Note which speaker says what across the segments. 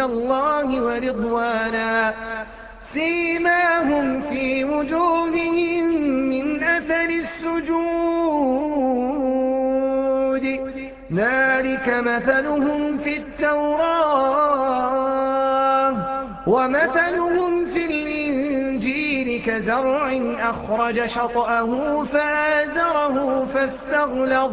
Speaker 1: الله ورضوانا. سيماهم في وجوههم من أثر السجود. ذلك مثلهم في التوراة ومثلهم في الإنجيل كزرع أخرج شطأه فآزره فاستغلظ.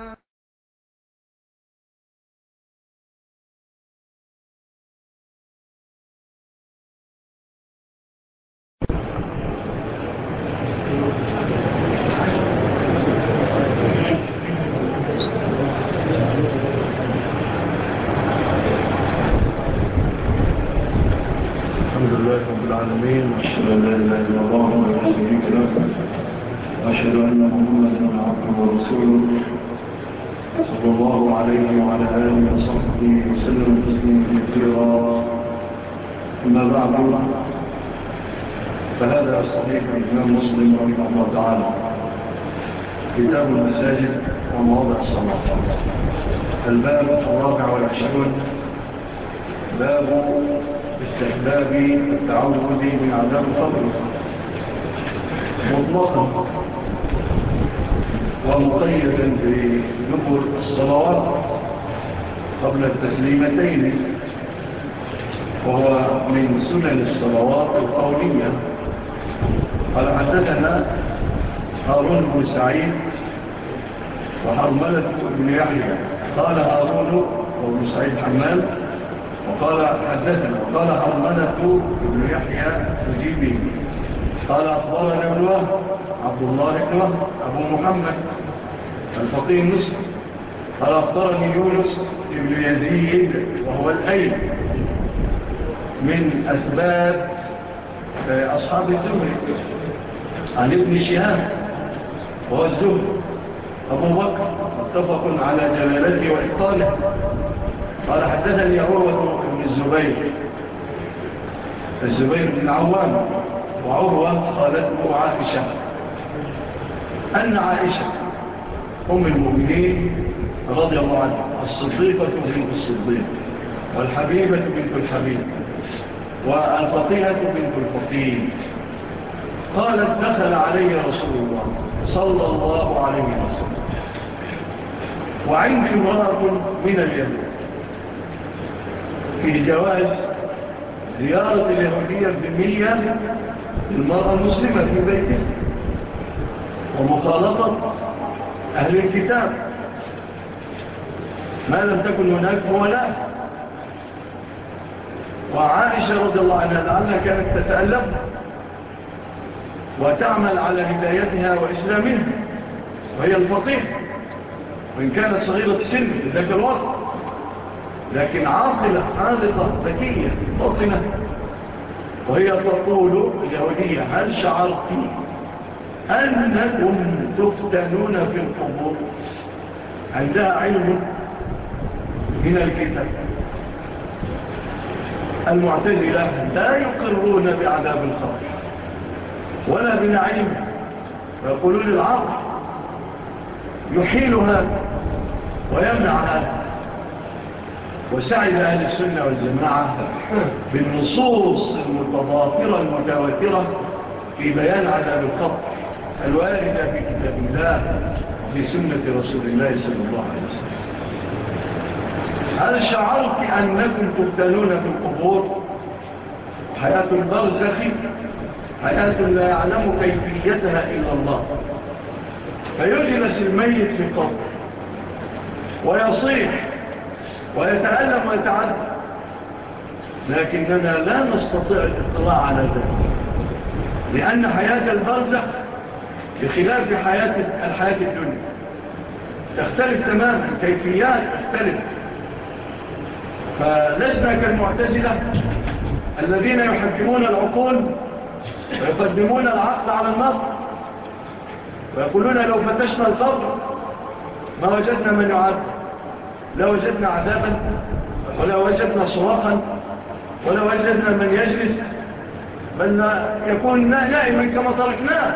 Speaker 2: أشهد أن لا إله إلا الله وحده لا شريك له وأشهد أن محمدا عبده ورسوله صلى الله عليه وعلى آله وصحبه وسلم تسليما كثيرا. أما بعد فهذا صحيح الإمام مسلم رحمه الله تعالى. كتاب المساجد ومواضع الصلاة. الباب الرابع والعشرون. باب استحباب التعوذ من عذاب القبر مطلقا ومقيدا بذكر الصلوات قبل التسليمتين وهو من سنن الصلوات القولية. قال حدثنا هارون بن سعيد وحرملة بن يحيى. قال هارون وابن سعيد حمال وقال حدثنا وقال حرمنة ابن يحيى سجيبي قال أخبرنا ابن عبد الله بن أبو محمد الفقيه مصر قال أخبرني يونس ابن يزيد وهو الأيل من أثبات آه، أصحاب الزهر عن ابن شهاب وهو الزهر أبو بكر متفق على جلالته وإبطاله قال حدثني عروة بن الزبير. الزبير بن عوام وعروة خالته عائشة. أن عائشة أم المؤمنين رضي الله عنها الصديقة بنت الصديق والحبيبة بنت الحبيب والفقيهة بنت الفقيه قالت دخل علي رسول الله صلى الله عليه وسلم. وعندي مرأة من اليمين في جواز زيارة اليهودية بمية المرأة المسلمة في بيته. ومخالطة أهل الكتاب. ما لم تكن هناك مولاة. وعائشة رضي الله عنها لعلها كانت تتألم وتعمل على هدايتها وإسلامها وهي الفطيح وإن كانت صغيرة السن ذاك الوقت. لكن عاقلة حاذقة ذكية مطنة وهي تقول اليهودية هل شعرت أنكم تفتنون في القبور؟ عندها علم من الكتاب؟ المعتزلة لا يقرون بعذاب الخبر ولا بنعيم. ويقولون العقل يحيل هذا ويمنع هذا وسعد أهل السنة والجماعة بالنصوص المتضافرة المتواترة في بيان عذاب القبر الواردة في كتاب الله في سنة رسول الله صلى الله عليه وسلم. هل شعرت أنكم تفتنون في القبور؟ حياة البرزخ حياة لا يعلم كيفيتها إلا الله. فيجلس الميت في القبر ويصيح ويتألم ويتعلم. لكننا لا نستطيع الاطلاع على ذلك. لأن حياة البرزخ بخلاف حياة الحياة الدنيا. تختلف تماما كيفيات تختلف. فلسنا كالمعتزلة الذين يحكمون العقول ويقدمون العقل على النظر ويقولون لو فتشنا القبر ما وجدنا من يعادل لا وجدنا عذابا ولا وجدنا صراخا ولا وجدنا من يجلس بل يكون نائما كما تركناه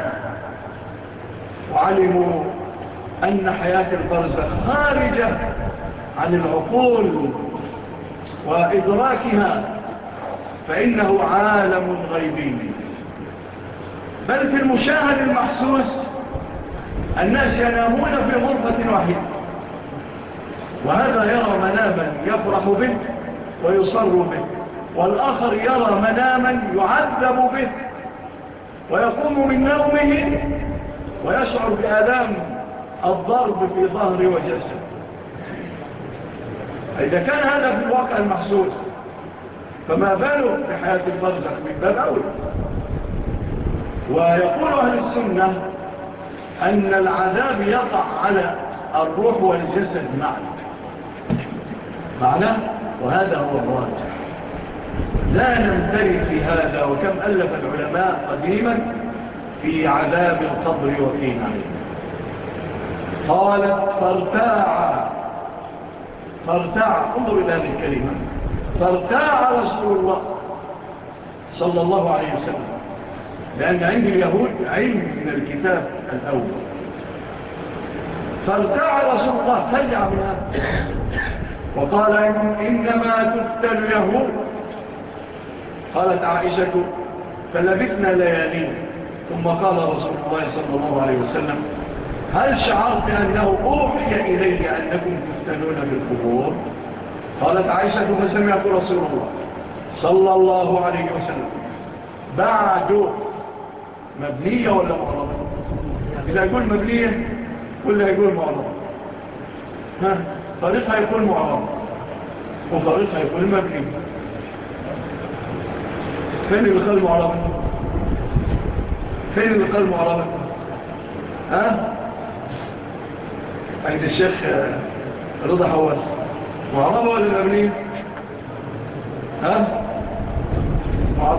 Speaker 2: وعلموا أن حياة البرزة خارجة عن العقول وإدراكها فإنه عالم غيبي بل في المشاهد المحسوس الناس ينامون في غرفة واحدة. وهذا يرى مناما يفرح به ويصر به والآخر يرى مناما يعذب به ويقوم من نومه ويشعر بألام الضرب في ظهر وجسد إذا كان هذا في الواقع المحسوس فما باله بحياة البرزخ من باب أول ويقول أهل السنة أن العذاب يقع على الروح والجسد معنا معناه وهذا هو الراجع لا نمتلك في هذا وكم ألف العلماء قديما في عذاب القبر وفي نعيم قالت فارتاع فارتاع انظر إلى هذه الكلمة. فارتاع رسول الله صلى الله عليه وسلم لأن عند اليهود علم من الكتاب الأول. فارتاع رسول الله فجع من وقال إنما تفتن له. قالت عائشة فلبثنا ليالين ثم قال رسول الله صلى الله عليه وسلم هل شعرت أنه أوحي إلي أنكم تفتنون بالقبور؟ قالت عائشة فسمعت رسول الله صلى الله عليه وسلم بعد مبنية ولا معرضة إذا يقول مبنية ولا يقول معرضة ها؟ طريقها يكون معرض وطريقها يكون مبني فين اللي قال معرض فين اللي قال معرض ها عند الشيخ رضا حواس معرب ولا مبنية ها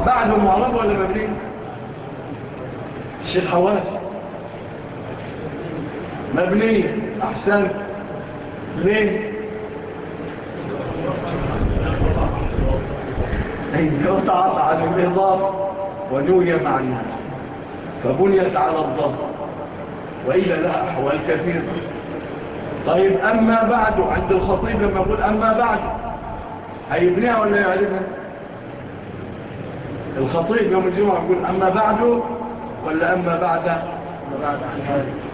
Speaker 2: بعد معرضة ولا مبنية الشيخ حواس مبنية أحسن ليه انقطعت عن الإضافة ونوي معنا فبنيت على الضهر وإلا لا أحوال كثيرة. طيب أما بعد عند الخطيب لما يقول أما بعد هيبنيها ولا يعرفها؟ الخطيب يوم الجمعة يقول أما بعده ولا أما بعد؟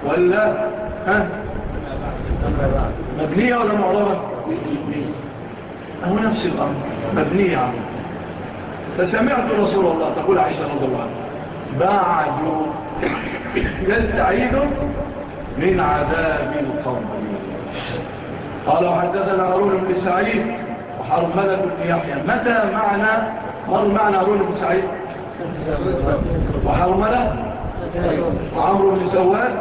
Speaker 2: ولا ها؟ مبنية ولا معربة هو نفس الأمر. مبنية عليه يعني. فسمعت رسول الله تقول عائشة رضي الله بعد يستعيد من عذاب القبر قال وحدثنا هارون بن سعيد وحرملة بن يحيى. متى معنى قال معنى هارون بن سعيد؟ وحرملة؟ وعمر بن سواد؟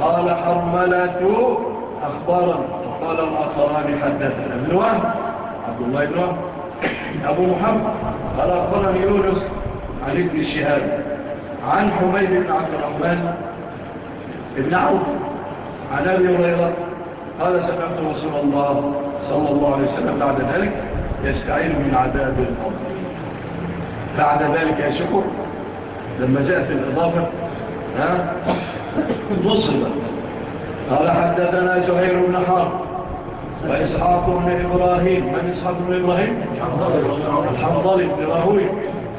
Speaker 2: قال حرملة أخبارا وقال الأخران حدثنا. ابن وهب؟ عبد الله بن وهب. أبو محمد. قال أخبرني يونس عن ابن الشهاب عن حميد بن عبد الرحمن ابن عوف عن أبي هريرة قال سمعت رسول الله صلى الله عليه وسلم بعد ذلك يستعين من عذاب الأرض بعد ذلك يا شكر لما جاءت الإضافة ها؟ نصبت قال حدثنا زهير بن حرب وإسحاق بن إبراهيم من إسحاق بن إبراهيم؟ الحنظل بن راهوي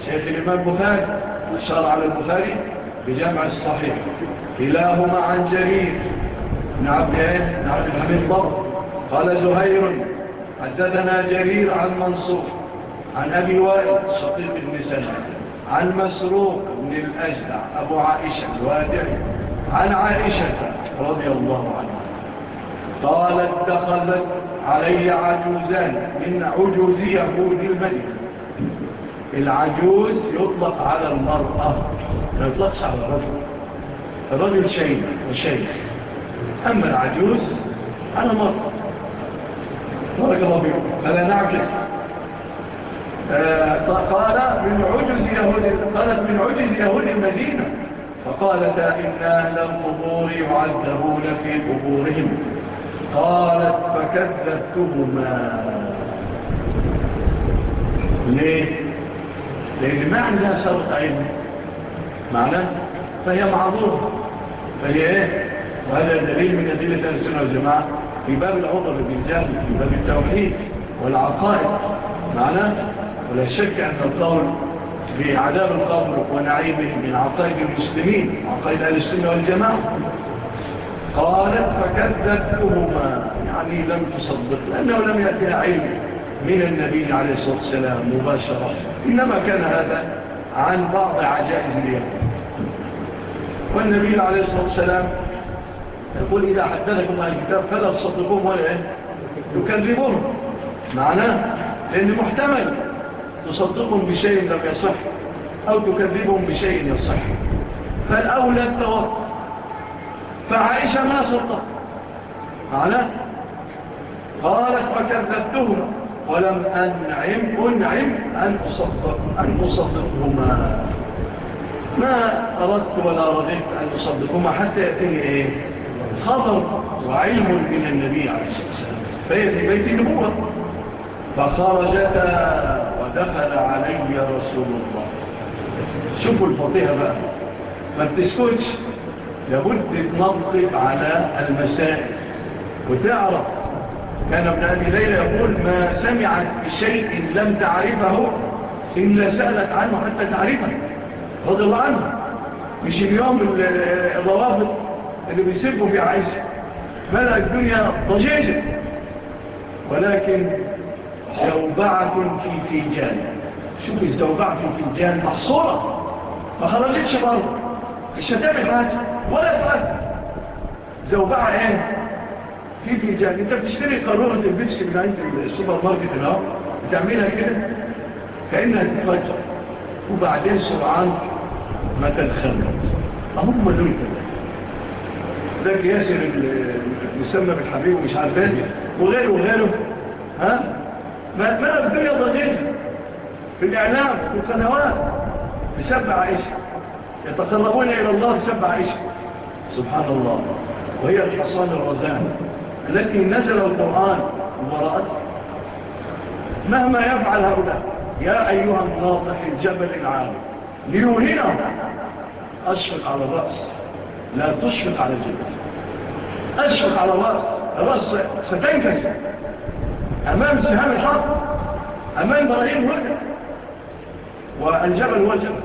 Speaker 2: شيخ الإمام بخاري أشار على البخاري بجمع الصحيح. كلاهما عن جرير بن عبد إيه؟ الحميد ضر قال زهير حدثنا جرير عن منصور عن أبي وائل شقيق بن سنة عن مسروق بن الأجدع أبو عائشة الوادعي. عن عائشة رضي الله عنها قالت دخلت علي عجوزان من عجوز يهود المدينة. العجوز يطلق على المرأة لا يطلقش على الرجل. الرجل شيء وشيء أما العجوز على مرأة بارك الله بكم فلا نعجز. آه، قال من عجز يهود قالت من عجز يهود المدينة. فقالت أهل للقبور يعذبون في قبورهم. قالت فكذبتهما. ليه؟ لأن ما عندها شرط علم. معناه فهي معذورة فهي إيه؟ وهذا دليل من أدلة السنة والجماعة في باب العضر بالجامل في باب التوحيد والعقائد. معناه ولا شك أن القول بعذاب القبر ونعيمه من عقائد المسلمين عقائد السنة والجماعة. قالت فكذبتهما. يعني لم تصدق لأنه لم يأتي علم من النبي عليه الصلاة والسلام مباشرة. إنما كان هذا عن بعض عجائز اليوم. والنبي عليه الصلاة والسلام يقول إذا حدثكم هذا الكتاب فلا تصدقوه ولا يكذبوه. معناه لأنه محتمل. تصدقهم بشيء لم يصح أو تكذبهم بشيء يصح. فالأولى التوقف. فعائشة ما صدقت معناه قالت وكذبتهم ولم أنعم أنعم أن أصدق أن أصدقهما ما أردت ولا رضيت أن أصدقهما حتى يأتني إيه؟ خبر وعلم من النبي عليه الصلاة والسلام. فيأتي بيت النبوة. فخرجتا ودخل علي رسول الله. شوفوا الفضيحة بقى. ما بتسكتش لابد تنطق على المسائل. وتعرف كان ابن أبي ليلى يقول ما سمعت بشيء لم تعرفه إلا سألت عنه حتى تعرفه رضي الله عنه. مش اليوم الضوابط اللي بيسبه بيعيسه ملأ الدنيا ضجيجة. ولكن زوبعة في فنجان. شوف الزوبعة في فنجان محصورة. ما خرجتش بره الشتائم حاجة ولا فات زوبعة إيه؟ في فنجان. أنت بتشتري قارورة البيتش من عند السوبر ماركت الهو بتعملها كده؟ كأنها تفجر وبعدين سرعان أمم، ما تنخلط هم دول كده. ده ياسر يسمى بالحبيب ومش عارف إيه. وغيره وغيره. ها؟ ما اتمنى الدنيا ضغيرة في الإعلام في القنوات تشبع عائشة يتقربون إلى الله تشبع عائشة سبحان الله. وهي الحصان الرزان التي نزل القرآن ورأته مهما يفعل هؤلاء يا أيها الناطح الجبل العالي ليوهنه أشفق على الرأس. لا تشفق على الجبل. أشفق على الرأس. الرأس ستنكسر. أمام سهام الحرب أمام براهين وجه والجبل هو الجبل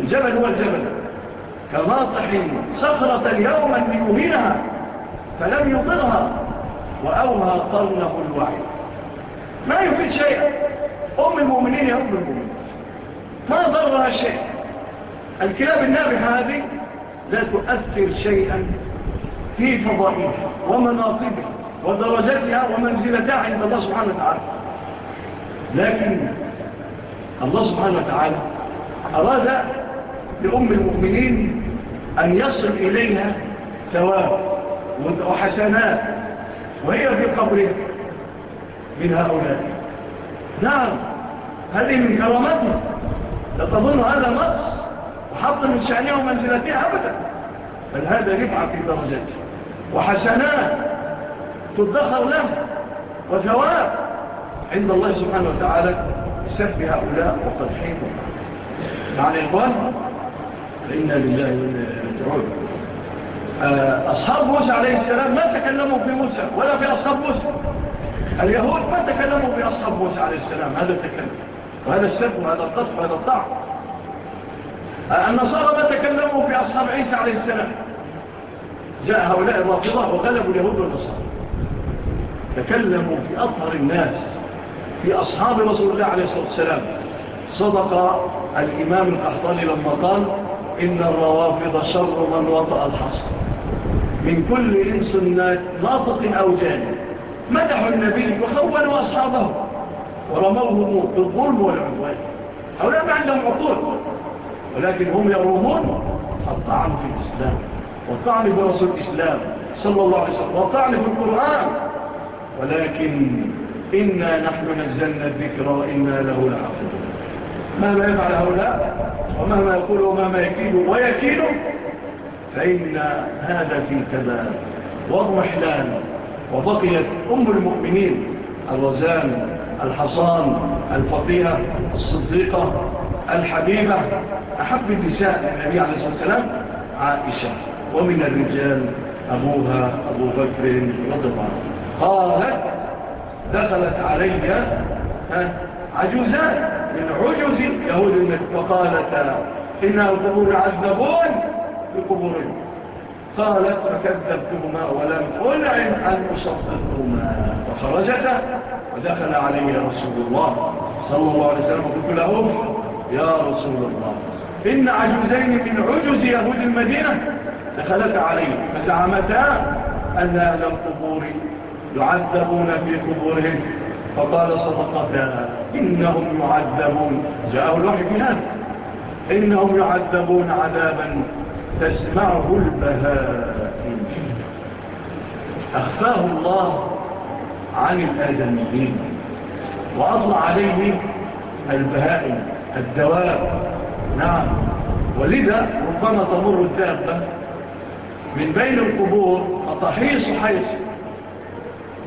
Speaker 2: الجبل هو الجبل كناطح صخرة يوما ليهينها فلم يطرها وأوهى قرنه الوعي. ما يفيد شيء أم المؤمنين يا أم المؤمنين. ما ضرها شيء. الكلاب النابحة هذه لا تؤثر شيئا في فضائها ومناطبها ودرجتها ومنزلتها عند الله سبحانه وتعالى. لكن الله سبحانه وتعالى أراد لأم المؤمنين أن يصل إليها ثواب وحسنات وهي في قبره من هؤلاء. نعم هذه من كرامتنا لا تظن هذا نقص وحط من شأنها ومنزلتها أبدا. بل هذا رفعة في درجته وحسنات تدخر له وثواب عند الله سبحانه وتعالى سب هؤلاء وقد حيبوا معنى إخوان فإنا لله رجعون آه، أصحاب موسى عليه السلام ما تكلموا في موسى ولا في أصحاب موسى. اليهود ما تكلموا في أصحاب موسى عليه السلام هذا التكلم وهذا السب وهذا القطف وهذا الطعم آه، النصارى ما تكلموا في أصحاب عيسى عليه السلام. جاء هؤلاء الرافضة وغلبوا اليهود والنصارى. تكلموا في أطهر الناس في أصحاب رسول الله عليه الصلاة والسلام. صدق الإمام القحطاني لما قال إن الروافض شر من وطأ الحصر. من كل إنس ناطق أو جانب مدحوا النبي وخونوا أصحابه. ورموهم بالظلم والعدوان. هؤلاء ما عندهم عقول ولكن هم يرومون الطعن في الإسلام والطعن برسول الإسلام صلى الله عليه وسلم والطعن في القرآن. ولكن إنا نحن نزلنا الذكر وإنا له لحفظ مهما يفعل هؤلاء ومهما يقول ومهما يكيد ويكيد فإن هذا في تبان والرحلان وبقيت أم المؤمنين الرزان الحصان الفقية الصديقة الحبيبة أحب النساء النبي عليه الصلاة والسلام عائشة. ومن الرجال أبوها أبو بكر رضي الله عنه. قالت دخلت علي عجوزان من عجوز يهود فقالت إنهم القبور عذبون بقبورهم. قالت فكذبتهما ولم أنعم أن أصدقهما. فخرجت ودخل علي رسول الله صلى الله عليه وسلم قلت لهم يا رسول الله إن عجوزين من عجوز يهود المدينة دخلت علي فزعمتا أنها لم قبوري يعذبون في قبورهم. فقال صدقتها إنهم يعذبون. جاءوا الوحي إنهم يعذبون عذابا تسمعه البهائم. أخفاه الله عن الآدميين وأطلع عليه البهائم الدواب. نعم. ولذا ربما تمر الدابة من بين القبور فتحيص حيث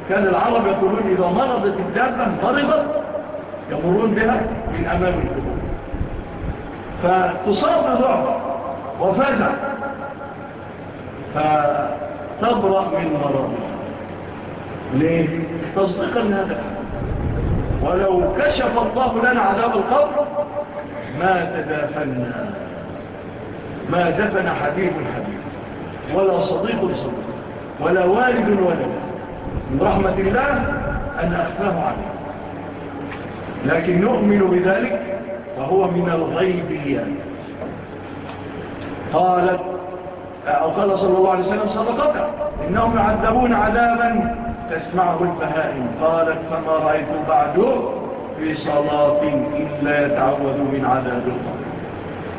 Speaker 2: كان العرب يقولون إذا مرضت الدابة مرضت يمرون بها من أمام الكبور فتصاب ضعف وفزع فتبرأ من مرضها. ليه؟ تصدقا هذا. ولو كشف الله لنا عذاب القبر ما تدافنا. ما دفن حبيب الحبيب ولا صديق صديق ولا والد ولد. من رحمة الله أن أخفاه عنه لكن نؤمن بذلك فهو من الغيبيات قالت أو قال صلى الله عليه وسلم صدقتا إنهم يعذبون عذابا تسمعه البهائم. قالت فما رأيت بعده في صلاة إلا يتعوذ من عذاب القبر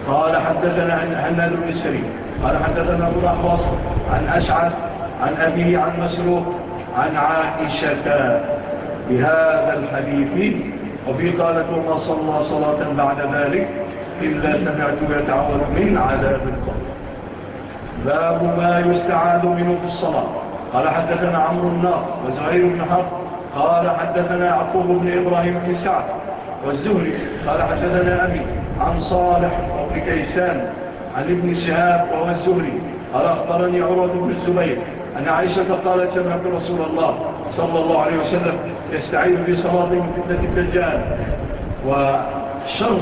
Speaker 2: قال حدثنا عن هنال بن سري قال حدثنا أبو الأحواص عن أشعث عن أبيه عن مسروق عن عائشة بهذا الحديث وفي قالت وما صلى صلاة بعد ذلك إلا سمعت يتعوذ من عذاب القبر. باب ما يستعاذ منه في الصلاة. قال حدثنا عمرو النار وزعير بن حرب. قال حدثنا عقوب بن إبراهيم بن سعد والزهري. قال حدثنا أبي عن صالح وابن كيسان عن ابن شهاب وهو الزهري. قال أخبرني عروة بن الزبير أن عائشة قالت سمعت رسول الله صلى الله عليه وسلم يستعيد بصلاة من فتنة الدجال. وشر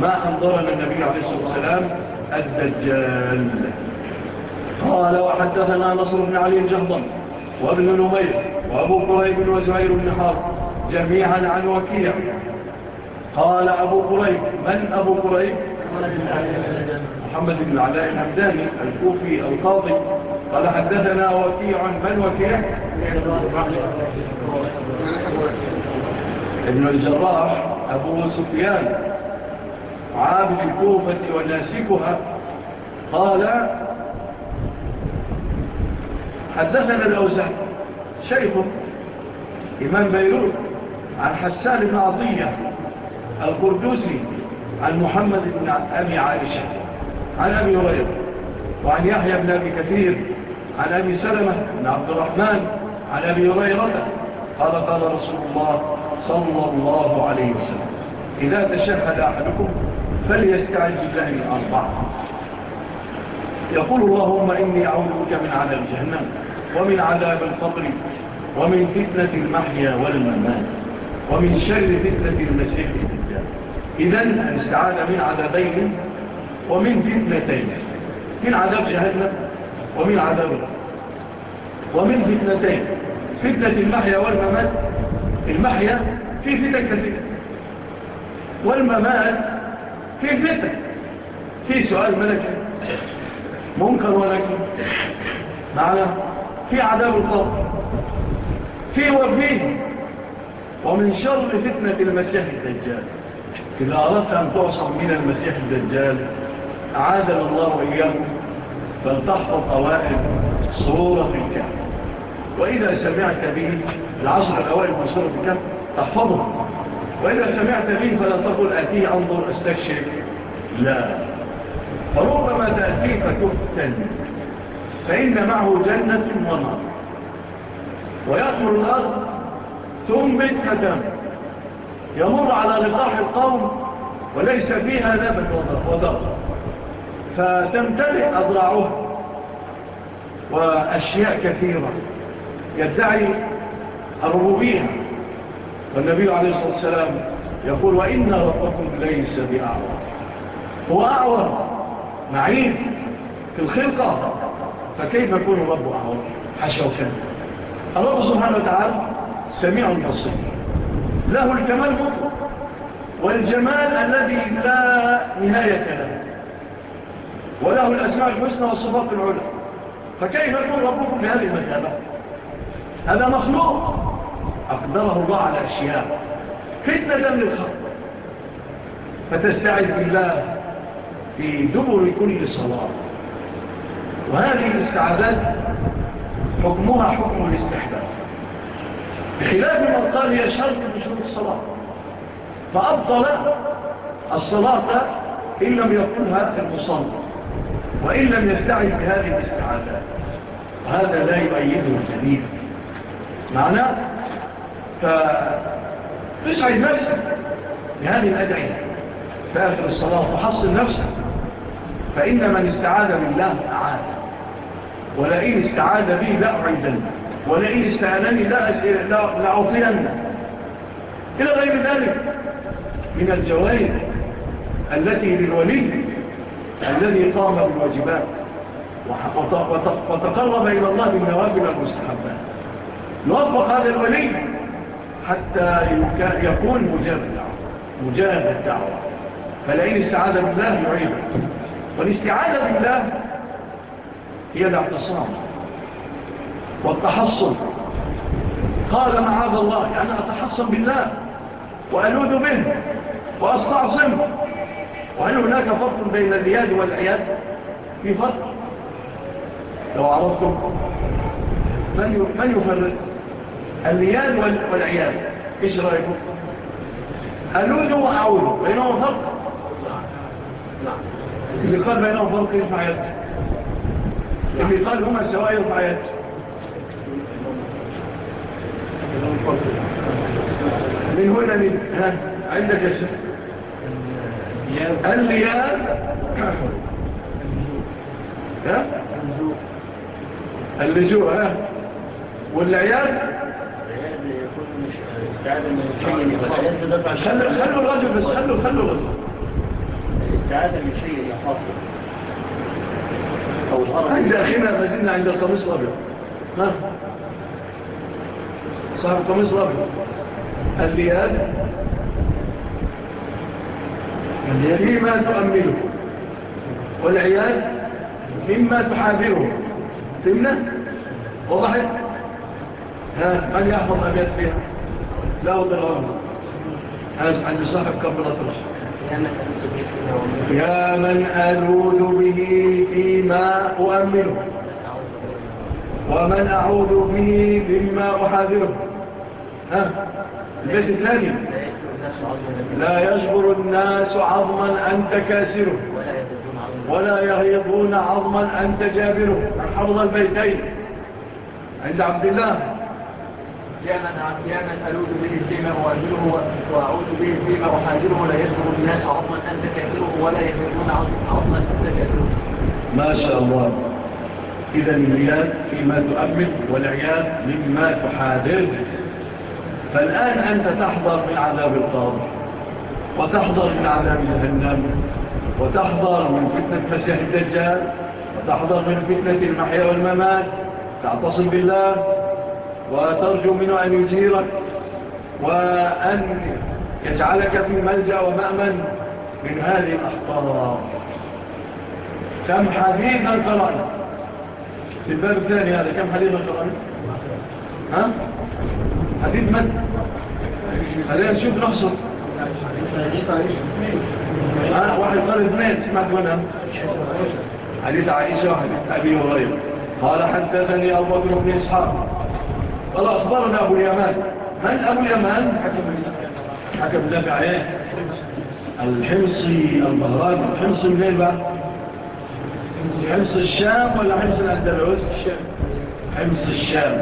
Speaker 2: ما أنظر النبي عليه الصلاة والسلام الدجال. قال وحدثنا نصر بن علي الجهضم وابن نمير وأبو قريب وزعير بن حار جميعا عن وكيع. قال أبو قريب من أبو قريب؟ محمد بن علاء الحمداني الكوفي القاضي. قال حدثنا وكيع من وكيع؟ ابن الجراح أبو سفيان عابد الكوفة وناسكها قال حدثنا الأوزاء شيخ إمام بيروت عن حسان بن عطية القردوسي عن محمد بن أبي عائشة عن أبي هريرة وعن يحيى بن أبي كثير عن أبي سلمة بن عبد الرحمن عن أبي هريرة قال قال رسول الله صلى الله عليه وسلم إذا تشهد أحدكم فليستعد بالله من أربعة يقول اللهم إني أعوذ بك من عذاب جهنم ومن عذاب القبر ومن فتنة المحيا والممان ومن شر فتنة المسيح إذن استعاد من عذابين ومن فتنتين. من عذاب جهنم ومن عدمها ومن فتنتين. فتنة المحيا والممات. المحيا في فتن كثيرة. والممات في فتن في سؤال ملكي. منكر ولكن. معنا. في عذاب القبر. في وفيه. ومن شر فتنة المسيح الدجال. إذا أردت أن تعصر من المسيح الدجال عادل الله إياكم فلتحفظ أوائل صورة الكهف وإذا سمعت به العصر الأوائل من صورة الكهف تحفظه وإذا سمعت به فلا تقول أتيه أنظر أستكشف. لا. فربما تأتيه فتفتن فإن معه جنة ونار. ويأمر الأرض تنبت فتنبت يمر على لقاح القوم وليس فيها نبت وضغط فتمتلئ أضرعه وأشياء كثيرة. يدعي الربوبية. والنبي عليه الصلاة والسلام يقول وإن ربكم ليس بأعور. هو أعور. معين في الخلقة. فكيف يكون رب أعور؟ حشى وكلمة الله سبحانه وتعالى سميع بصير. له الكمال مطلق والجمال الذي لا نهاية له. وله الأسماء الحسنى والصفات العلى. فكيف يكون ربكم بهذه المسألة هذا مخلوق أقدره الله على أشياء. فتنة للخلق. فتستعذ بالله في دبر كل صلاة وهذه الاستعادات حكمها حكم الاستحباب. بخلاف ما قال هي شرط بشروط الصلاة. فأبطل الصلاة إن لم يقولها المصنف وإن لم يستعد بهذه الاستعادة هذا لا يؤيده الجديد معناه؟ فتسعد نفسك بهذه الأدعية فآخر الصلاة تحصل نفسك. فإن من استعاد بالله أعاد ولئن استعاد به لا أعيدا ولئن استعادني لا أعطينن إلى غير ذلك من الجوائد التي للولي الذي قام بالواجبات وتقرب إلى الله بالنوابل المستحبات نوفق هذا الولي حتى يكون مجاب الدعوة مجاب الدعوة. فلأن استعادة بالله يعيبه والاستعادة بالله هي الاعتصام والتحصن. قال معاذ الله أنا أتحصن بالله وألوذ به وأستعصمه وهل هناك فرق بين الرياض والعياد؟ في فرق. لو عرفتم. من يفرق؟ الرياض والعياد. إيش رأيكم؟ ألوذ وأعوذ بينهم فرق؟ اللي قال بينهم فرق يرفع يده اللي قال هما سواء يرفع يده من هنا من ها؟ عندك الشيء اللجوء ها؟ اللجوء ها؟ والعيال خلوا الرجل بس خلوا خلوا الرجل.
Speaker 3: الاستعادة من شيء يحفظه أو الأرض
Speaker 2: عند أخينا مجدنا عند القميص الأبيض. ها؟ صاحب القميص الأبيض. قال فيما تؤمله والعيال مما تحاذره فهمنا؟ وضحت؟ ها من يحفظ أبيات فيها؟ لا أضرها هذا عن صاحب كبرة رسول يا من ألوذ به فيما أؤمله ومن أعوذ به فيما أحاذره ها؟ البيت الثاني لا يجبر الناس عظما أنت كاسره ولا يهيضون عظما أنت جابره حفظ البيتين. عند عبد الله.
Speaker 3: يا من يا من ألوذ به فيما أؤمله وأعوذ به فيما أحاذره لا يجبر الناس عظما أنت كاسره ولا يغيضون عظما أنت جابره
Speaker 2: ما شاء الله. إذا العيال فيما تؤمن والعيال مما تحاذره فالآن أنت تحضر من عذاب القبر وتحضر من عذاب جهنم وتحضر من فتنة مسيح الدجال وتحضر من فتنة المحيا والممات. تعتصم بالله وترجو منه أن يزيرك وأن يجعلك في ملجأ ومأمن من هذه الأخطار. كم حديثا قرأنا في الباب الثاني هذا كم حديثا قرأنا ها؟ حديث من خلينا نشوف نحصل آه، واحد قال اثنين سمعت منها حديث عائشة واحد أبي هريرة قال حدثني أبو بكر بن إسحاق قال أخبرنا أبو اليمان من أبو اليمان؟ حكم دافع إيه؟ الحمصي البهراني الحمصي منين بقى؟ حمص الشام ولا حمص الأندلس؟ حمص الشام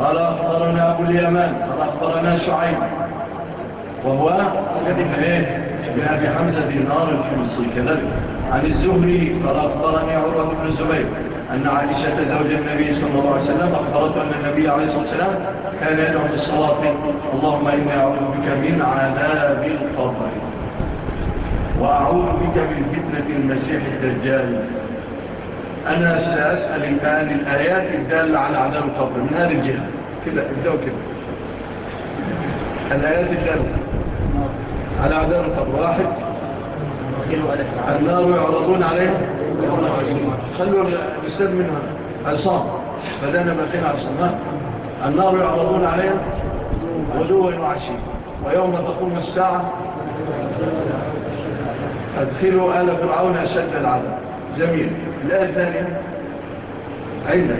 Speaker 2: قال أخبرنا أبو اليمان قال أخبرنا شعيب. وهو ابن إيه؟ ابن أبي حمزة دينار الحمصي كذلك عن الزهري قال أخبرني عروة بن الزبير أن عائشة زوج النبي صلى الله عليه وسلم أخبرت أن النبي عليه الصلاة والسلام كان يدعو بالصلاة. اللهم إني أعوذ بك من عذاب القبر. وأعوذ بك من فتنة المسيح الدجال. أنا سأسأل الآن الآيات الدالة على عدم القبر من هذه الجهة. كده ابدأوا كده. الآيات الدالة على عدم القبر واحد. النار يعرضون عليها. خلوا الاستاذ منها. عصام. بدأنا باقين عصام. النار يعرضون عليها. ودوا وعشي. ويوم تقوم الساعة. أدخلوا آل فرعون أشد العذاب. جميل. الآية الثانية عايزة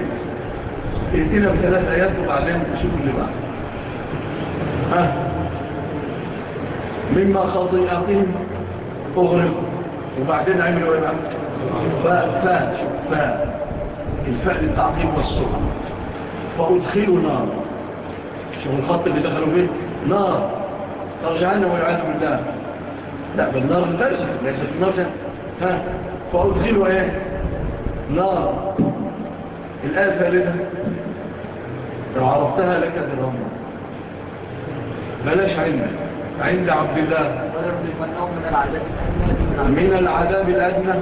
Speaker 2: يأتينا بثلاث آيات وبعدين نشوف اللي بعد. ها؟ مما خطيئتهم أغرق. وبعدين عملوا إيه؟ فاء فاء فاء. الفاء للتعقيم والصورة فأدخلوا نار. شو الخط اللي دخلوا به نار. ترجعنا ويعادوا بالله. لا بالنار ليس ليست في نار. ها؟ فأدخلوا إيه؟ نار الآية الثالثة لو عرفتها لك درهم بلاش عندك عند عبد الله. من العذاب الأدنى.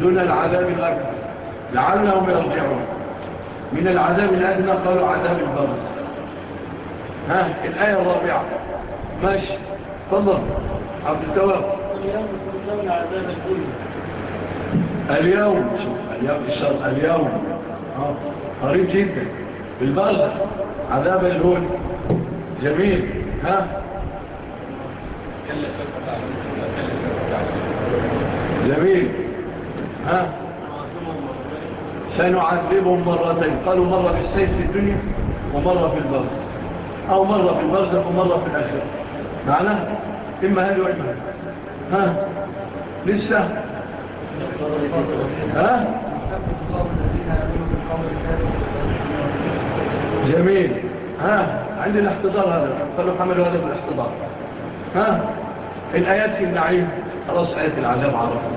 Speaker 2: دون العذاب الأكبر. لعلهم يرجعون. من العذاب الأدنى قالوا عذاب البرز. ها الآية الرابعة. ماشي. تفضل. عبد التواب. يوم العذاب الأدنى اليوم اليوم آه، قريب جدا. بالبرزخ عذاب الهول جميل. ها؟ جميل. ها؟ سنعذبهم مرتين. قالوا مرة في السيف في الدنيا ومرة في البرزة أو مرة في البرزة ومرة في الأخير معناه؟ إما هذا وإما هذا ها؟ لسه؟ جميل. ها؟ عندي الاحتضار هذا. خلوا حملوا هذا بالاحتضار. ها؟ الآيات في النعيم. خلاص آيات العذاب عرفت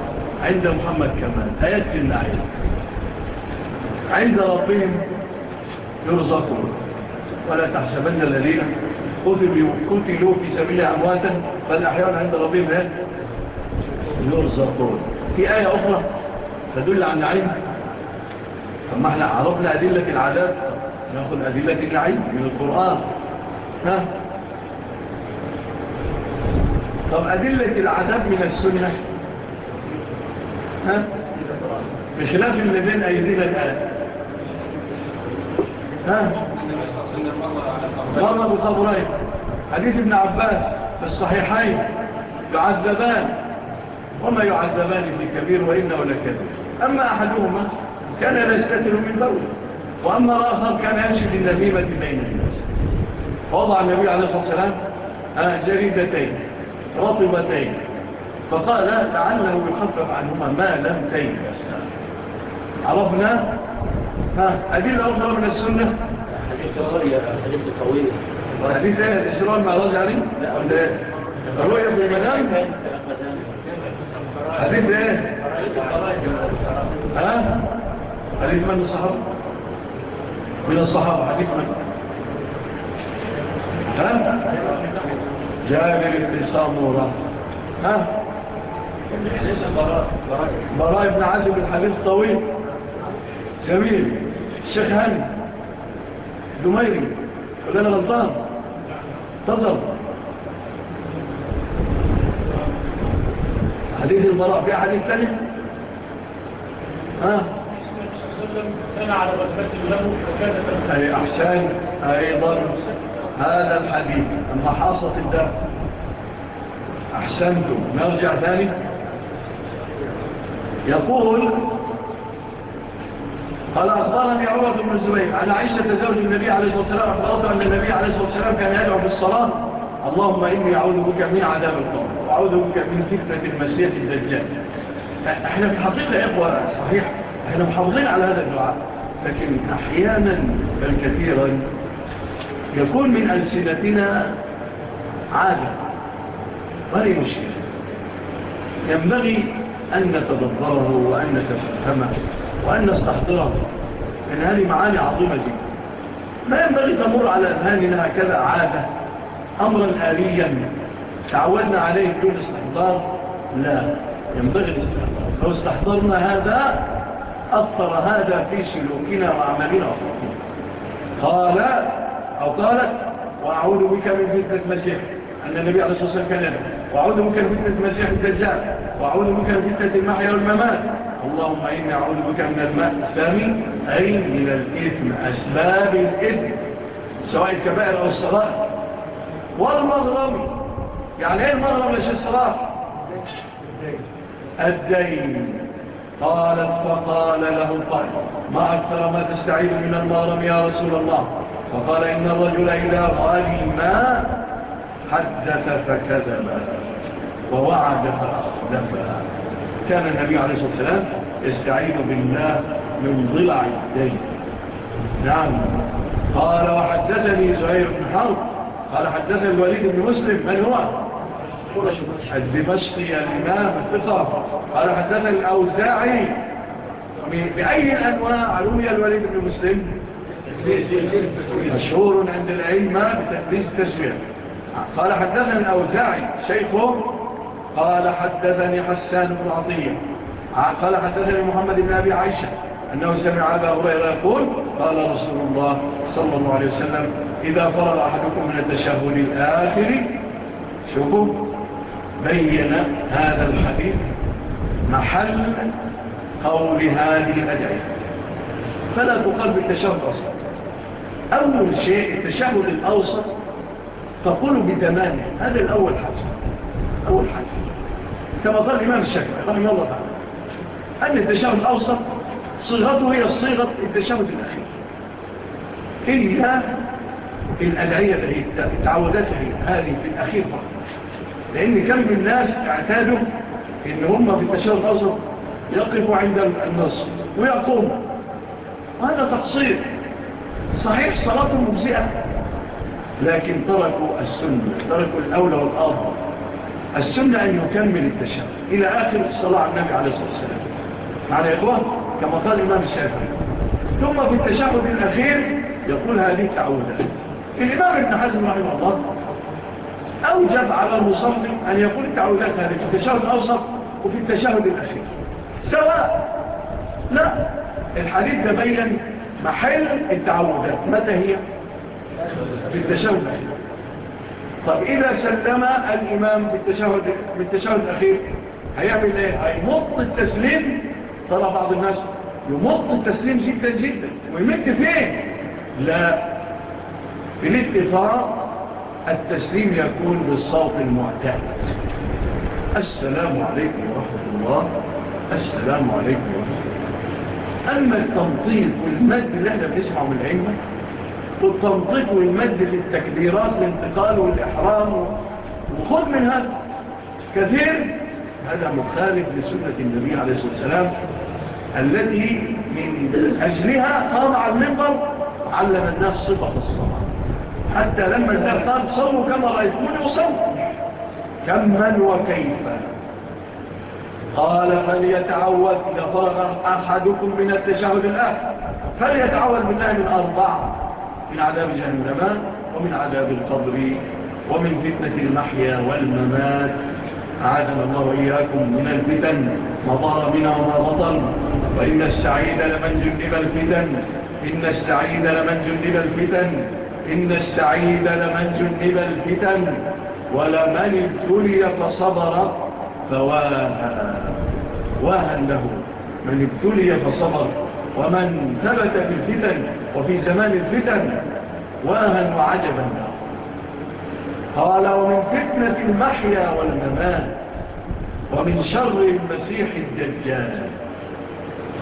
Speaker 2: عند محمد كمان. آيات في النعيم. عند ربهم يرزقون. ولا تحسبن الذين قتلوا في سبيل أمواتا فالأحيان عند ربهم يرزقون. في آية أخرى تدل على العلم. ثم إحنا عرفنا أدلة العذاب نأخذ أدلة العلم من القرآن. ها؟ طب أدلة العذاب من السنة؟ ها؟ بخلاف اللي بين أيدينا الآن. ها؟ ضرب قبرين حديث ابن عباس في الصحيحين يعذبان. وما يعذبان في كبير وإنه لكذب أما أحدهما كان لا يستثل من دوله وأما الآخر كان ينشد بالنميمة بين الناس. وضع النبي عليه الصلاة والسلام آه، جريدتين رطبتين. فقال لعله يخفف عنهما ما لم تيبس عرفنا؟ أدلة أخرى من السنة؟
Speaker 3: حديث الرؤية حديث طويل.
Speaker 2: حديث الإسراء المعراج عليه لا الرؤية في المنام. حدیث إيه؟ ها؟ حديث من الصحابة؟ من الصحابة حديث من؟ ها؟ جابر بن سامورة. ها؟ براء بن عازب الحديث طويل. جميل. الشيخ هاني. دميري. ولا أنا غلطان؟ تفضل. حديث البراء في حديث ثاني ها؟ أي أحسان أيضا هذا الحديث أما حاصة الدم. أحسنتم. نرجع ثاني. يقول قال أخبرني عمر بن الزبير عن عيشة زوج النبي عليه الصلاة والسلام أخبرت أن النبي عليه الصلاة والسلام كان يدعو بالصلاة اللهم إني أعوذ بك من عذاب القبر وأعوذ بك من فتنة المسيح الدجال. إحنا في يا إخوة صحيح إحنا محافظين على هذا الدعاء لكن أحيانا بل كثيرا يكون من ألسنتنا عادة ولي مشكلة؟ ينبغي أن نتضبره وأن نتفهمه وأن نستحضره لأن هذه معاني عظيمة جدا. ما ينبغي تمر على أذهاننا هكذا عادة. أمرا آليا. تعودنا عليه كل استحضار. لا ينبغي الاستحضار. لو استحضرنا هذا أثر هذا في سلوكنا وعملنا وفقنا قال أو قالت وأعوذ بك من فتنة المسيح. أن النبي عليه الصلاة والسلام كلمه وأعوذ بك من فتنة المسيح الدجال وأعوذ بك من فتنة المحيا والممات. اللهم إني أعوذ بك من الماء الثاني أي من الإثم أسباب الإثم سواء الكبائر أو الصلاة والمغرم يعني إيه المغرم يا شيخ صلاح؟ الدين. قالت فقال له قال ما أكثر ما تستعيد من المغرم يا رسول الله؟ فقال إن الرجل إذا غالي ما حدث فكذب ووعد فأخذف كان النبي عليه الصلاة والسلام استعيد بالله من ضلع الدين. نعم. قال وحدثني زهير بن حرب قال حدثنا الوليد بن مسلم من هو؟ الدمشقي الإمام الثقة قال حدثنا الأوزاعي. بأي أنواع روي الوليد بن مسلم؟ مشهور عند العلماء بتحديث تسوية قال حدثنا الأوزاعي شيخه. قال حدثني حسان بن عطية. قال حدثني محمد بن أبي عائشة أنه سمع أبا هريرة يقول قال رسول الله صلى الله عليه وسلم إذا فرغ أحدكم من التشهد الآخر شوفوا بيّن هذا الحديث محل قول هذه الأدعية. فلا تقال بالتشهد أصلا. أول شيء التشهد الأوسط تقول بتمامه هذا الأول حاجة أول حاجة كما قال الإمام الشكري رحمه الله تعالى أن التشهد الأوسط صيغته هي صيغة التشهد الأخير. إلا في الأدعية في التعودات هذه في الأخير فقط. لأن كم من الناس اعتادوا إن هم في التشاور الأصغر يقفوا عند النص ويقوم. هذا تقصير. صحيح صلاة مجزئة. لكن تركوا السنة تركوا الأولى والآخر السنة أن يكمل التشاور إلى آخر الصلاة على النبي عليه الصلاة والسلام. معنا إخوة كما قال الإمام الشافعي. ثم في التشاور الأخير يقول هذه تعودات الإمام ابن حزم رحمه الله أوجب على المصمم أن يقول التعوذات هذه في التشاهد الأوسط وفي التشهد الأخير. سواء لا الحديث تبين محل التعوذات متى هي؟ في التشهد الأخير. طب إذا سلم الإمام بالتشهد, بالتشهد الأخير هيعمل إيه؟ هيمط التسليم. طلع بعض الناس يمط التسليم جدا جدا ويمد فين؟ لا. بالاتفاق التسليم يكون بالصوت المعتاد. السلام عليكم ورحمة الله. السلام عليكم ورحمة الله. أما التنطيط والمد اللي إحنا بنسمعه من العلم والتنطيط والمد في التكبيرات الانتقال والإحرام وخذ من هذا كثير هذا مخالف لسنة النبي عليه الصلاة والسلام التي من أجلها قام على المنبر علم الناس صفة الصلاة. حتى لما الدار صموا صلوا كما رأيتوني وصلوا كمن وكيف قال فليتعوذ لفرغ أحدكم من التشهد الآخر فليتعوذ بالله من أربعة من عذاب جهنم ومن عذاب القبر ومن فتنة المحيا والممات. عادم الله إياكم من الفتن. مطار منا وما بطل وإن السعيد لمن جنب الفتن. إن السعيد لمن جنب الفتن. إن السعيد لمن جنب الفتن ولمن ابتلي فصبر فواها واها له. من ابتلي فصبر. ومن ثبت في الفتن وفي زمان الفتن واها وعجبا. قال ومن فتنة المحيا والممات ومن شر المسيح الدجال.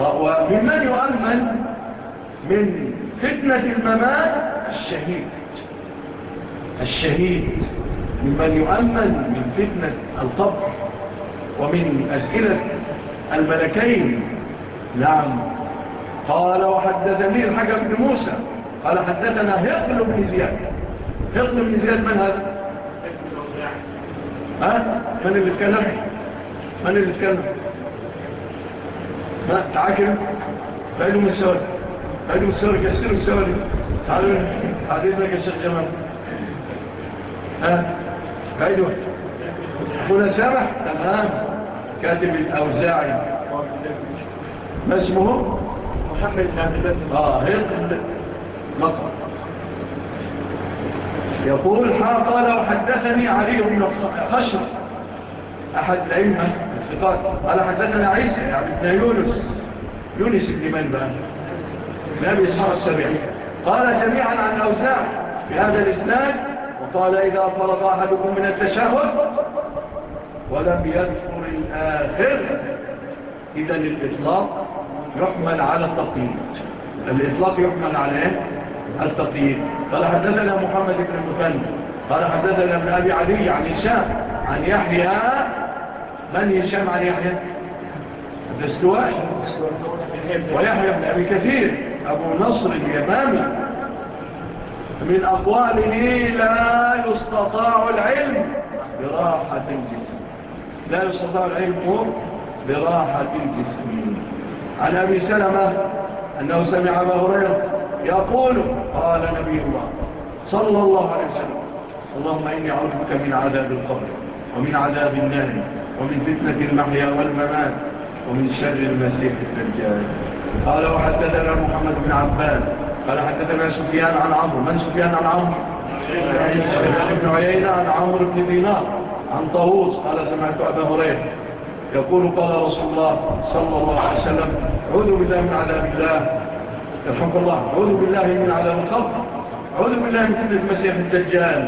Speaker 2: وممن يؤمن من فتنة الممات الشهيد الشهيد ممن يؤمن من فتنة القبر ومن أسئلة الملكين نعم قال وحدثني الحكم بن موسى قال حدثنا هقل بن زياد هقل بن زياد من هذا؟ ها؟ من اللي تكلم؟ من اللي تكلم؟ ها؟ تعاكم؟ فإنه من السؤال هذه مسؤولة كثير مسؤولة تعالوا تعالوا لك يا شيخ جمال ها أيوة سامح تمام كاتب الأوزاعي ما اسمه؟
Speaker 3: محمد حامدات
Speaker 2: آه هرقل مطر يقول قال وحدثني علي بن خشر أحد الأئمة قال حدثنا عيسى يعني ابن يونس يونس ابن من بقى باب إسحار السبيعي. قال جميعا عن أوزاع بهذا الإسناد وقال إذا فرغ أحدكم من التشهد ولم يذكر الآخر إذا الإطلاق يحمل على التقييد الإطلاق يحمل على إيه؟ التقييد قال حدثنا محمد بن المثنى قال حدثنا ابن أبي علي عن هشام عن يحيى. من هشام عن يحيى؟ الدستوائي ويحيى ابن أبي كثير. أبو نصر اليمامي. من أقوال لي لا يستطاع العلم براحة الجسم. لا يستطاع العلم براحة الجسم. عن أبي سلمة أنه سمع أبا هريرة يقول قال نبي الله صلى الله عليه وسلم اللهم إني أعوذ بك من عذاب القبر ومن عذاب النار ومن فتنة المحيا والممات ومن شر المسيح الدجال. قال وحدثنا محمد بن عبان قال حدثنا سفيان عن عمرو. من سفيان عن عمرو؟ سفيان بن عيينة عن عمرو بن دينار عن طهوس قال سمعت أبا هريرة يقول قال رسول الله صلى الله عليه وسلم عوذ بالله من عذاب الله. يرحمك الله. عوذ بالله من عذاب الخلق عوذ بالله من فتنة المسيح الدجال.